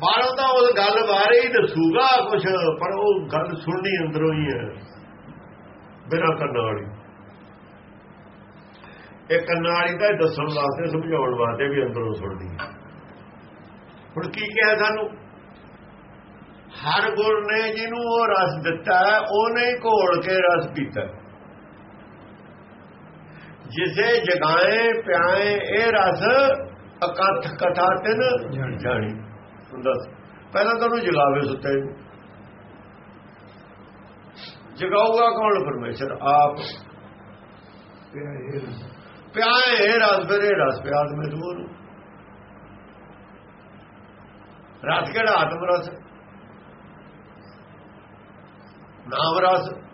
ਬਾਹਰੋਂ ਤਾਂ ਉਹ ਗੱਲ ਬਾਰੇ ਹੀ ਦੱਸੂਗਾ ਕੁਝ ਪਰ ਉਹ ਗੱਲ ਸੁਣਨੀ ਅੰਦਰੋਂ ਹੀ ਹੈ, ਬਿਨਾਂ ਕੰਨਾਂ ਵਾਲੀ ਇਹ ਕੰਨਾਂ ਵਾਲੀ ਤਾਂ ਇਹ ਦੱਸਣ ਵਾਸਤੇ, ਸਮਝਾਉਣ ਵਾਸਤੇ ਵੀ ਅੰਦਰੋਂ ਸੁਣਦੀ ਹੈ। ਹੁਣ ਕੀ ਕਿਹਾ ਸਾਨੂੰ? ਹਰ ਗੁਰ ਨੇ ਜਿਹਨੂੰ ਉਹ ਰਸ ਦਿੱਤਾ ਹੈ, ਉਹਨੇ ਹੀ ਘੋਲ ਕੇ ਰਸ ਪੀਤਾ ਜਿਸੇ ਜਗਾਏ ਪਿਆਏ ਇਹ ਰਸ ਅਕਥ ਕਥਾ ਤਿਨ ਜਾਣੀ। ਹੁਣ ਦੱਸ ਪਹਿਲਾਂ ਤੁਹਾਨੂੰ ਜਗਾਵੇ ਸੁੱਤੇ। ਜਗਾਊਗਾ ਕੌਣ ਪਰਮੇਸ਼ਰ? ਆਪ। ਪਿਆਏ ਇਹ ਰਸ। ਇਹ ਰਸ ਪਿਆਦ ਮੇ ਤੂੰ ਨੂੰ। ਰਸ ਕਿਹੜਾ? ਆਤਮ ਰਸ। ਨਾਮ ਰਸ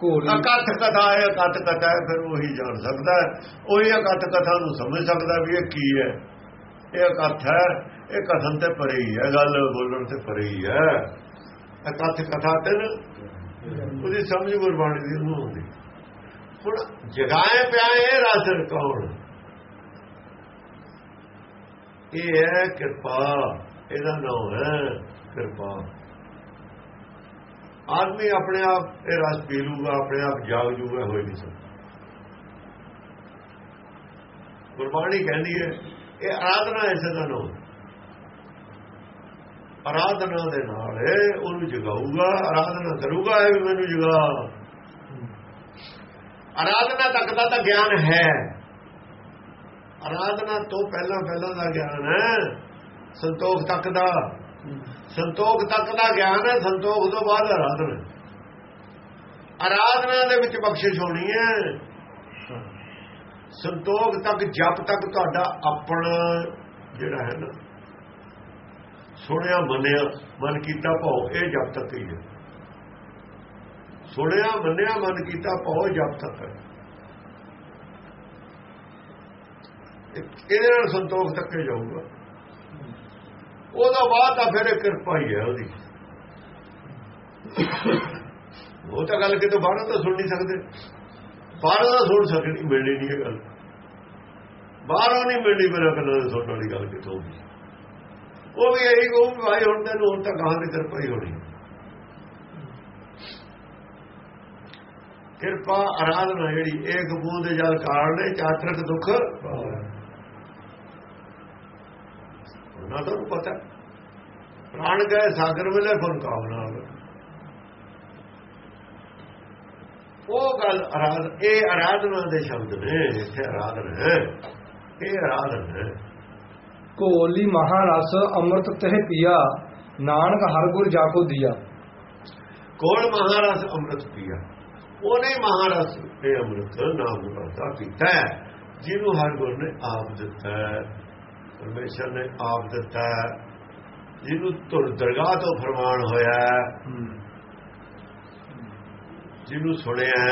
ਕੋਲੀ ਅਕਥ ਕਥਾ ਹੈ ਅਕਥ ਕਥਾ ਹੈ ਫਿਰ ਉਹੀ ਜਾਣ ਸਕਦਾ ਹੈ। ਉਹੀ ਅਕਥ ਕਥਾ ਨੂੰ ਸਮਝ ਸਕਦਾ ਵੀ ਇਹ ਕੀ ਹੈ। ਇਹ ਅਕਥ ਹੈ ਇਹ ਕਥਨ ਤੇ ਪਰੇ ਹੀ ਹੈ ਗੱਲ ਬੋਲਣ ਤੇ ਪਰੇ ਹੀ ਹੈ। ਅਕਥ ਕਥਾ ਤੇ ਨਾ ਉਹਦੀ ਸਮਝ ਗੁਰਬਾਣੀ ਦੀ ਉਹਨੂੰ ਹੁੰਦੀ। ਹੁਣ ਜਗਾਏ ਪਿਆਏ ਰਸ ਕੌਣ? ਇਹ ਹੈ ਕਿਰਪਾ ਇਹਦਾ ਨਾਮ ਹੈ ਕਿਰਪਾ। ਆਦਮੀ ਆਪਣੇ ਆਪ ਇਹ ਰਸ ਪੀ ਲੂਗਾ, ਆਪਣੇ ਆਪ ਜਾਗ ਜੂਗਾ ਹੋਈ ਨਹੀਂ ਸਕਦਾ। ਗੁਰਬਾਣੀ ਕਹਿੰਦੀ ਹੈ, ਇਹ ਆਰਾਧਨਾ ਇਸੇ ਦਾ ਨਾਮ ਆਰਾਧਨਾ ਦੇ ਨਾਲ ਉਹਨੂੰ ਜਗਾਊਗਾ, ਆਰਾਧਨਾ ਕਰੂਗਾ, ਇਹ ਵੀ ਮੈਨੂੰ ਜਗਾ। ਆਰਾਧਨਾ ਤੱਕ ਦਾ ਤਾਂ ਗਿਆਨ ਹੈ। ਆਰਾਧਨਾ ਤੋਂ ਪਹਿਲਾਂ ਪਹਿਲਾਂ ਦਾ ਗਿਆਨ ਹੈ। ਸੰਤੋਖ ਤੱਕ ਦਾ। ਸੰਤੋਖ ਤੱਕ ਦਾ ਗਿਆਨ ਹੈ, ਸੰਤੋਖ ਤੋਂ ਬਾਅਦ ਆਰਾਧਨਾ ਆਰਾਧਨਾ ਦੇ ਵਿੱਚ ਬਖਸ਼ਿਸ਼ ਹੋਣੀ ਹੈ। ਸੰਤੋਖ ਤੱਕ, ਜਪ ਤੱਕ ਤੁਹਾਡਾ ਆਪਣਾ ਜਿਹੜਾ ਹੈ ਨਾ, ਸੁਣਿਆ, ਮੰਨਿਆ, ਮਨ ਕੀਤਾ ਭਾਉ, ਇਹ ਜਪ ਤੱਕ ਹੀ ਹੈ। ਸੁਣਿਆ, ਮੰਨਿਆ, ਮਨ ਕੀਤਾ ਭਾਉ ਜਪ ਤੱਕ ਹੈ। ਇਹਦੇ ਨਾਲ ਸੰਤੋਖ ਤੱਕ ਜਾਊਗਾ। ਉਹਦਾ ਬਾਅਦ ਤਾਂ ਫਿਰ ਕਿਰਪਾ ਹੀ ਹੈ ਉਹਦੀ। ਉਹ ਤਾਂ ਗੱਲ ਕਿਤੇ ਬਾਹਰੋਂ ਤਾਂ ਸੁਣ ਨਹੀਂ ਸਕਦੇ। ਬਾਹਰੋਂ ਤਾਂ ਸੁਣ ਸਕਣੀ ਮਿਲਣੀ ਨਹੀਂ ਇਹ ਗੱਲ। ਬਾਹਰੋਂ ਨਹੀਂ ਮਿਲਣੀ ਮੇਰਾ ਕੰਨਾਂ ਦੇ ਸੁਣਨ ਵਾਲੀ ਗੱਲ ਕਿਤੋਂ ਵੀ ਉਹ ਵੀ ਇਹੀ ਕਹੂ ਭਾਈ ਹੁਣ ਤੈਨੂੰ ਹੁਣ ਤਾਂ ਕਹਾਂ ਦੀ ਕਿਰਪਾ ਹੀ ਹੋਣੀ। ਕਿਰਪਾ, ਆਰਾਧਨਾ ਜਿਹੜੀ ਇੱਕ ਬੂੰਦ ਜਲ ਕਾਰਣੇ ਚਾਤਰਕ ਦੁੱਖ ਉਹਨਾਂ ਤੋਂ ਪਤਾ ਪ੍ਰਾਣ ਗਏ ਸਾਗਰ ਵੇਲੇ ਫਨ ਕਾਮਨਾ ਉਹ ਗੱਲ ਆਰਾਧ ਇਹ ਆਰਾਧਨਾ ਦੇ ਸ਼ਬਦ ਨੇ ਇੱਥੇ ਆਰਾਧਨਾ ਹੈ ਇਹ ਆਰਾਧਨਾ ਹੈ ਕੋਲੀ ਮਹਾਰਸ ਅੰਮ੍ਰਿਤ ਤਹਿ ਪੀਆ ਨਾਨਕ ਹਰ ਗੁਰ ਜਾ ਕੋ ਦਿਆ। ਕੋਲ ਮਹਾਰਸ ਅੰਮ੍ਰਿਤ ਪੀਆ। ਉਹਨੇ ਮਹਾਰਸ ਤੇ ਅੰਮ੍ਰਿਤ ਨਾਮ ਦਾ ਪੀਤਾ ਜਿਹਨੂੰ ਹਰ ਗੁਰ ਨੇ ਆਪ ਦਿੱਤਾ ਪਰਮੇਸ਼ਰ ਨੇ ਆਪ ਦਿੱਤਾ ਹੈ, ਜਿਹਨੂੰ ਤੁਰ ਦਰਗਾਹ ਤੋਂ ਫਰਮਾਨ ਹੋਇਆ ਜਿਹਨੂੰ ਸੁਣਿਆ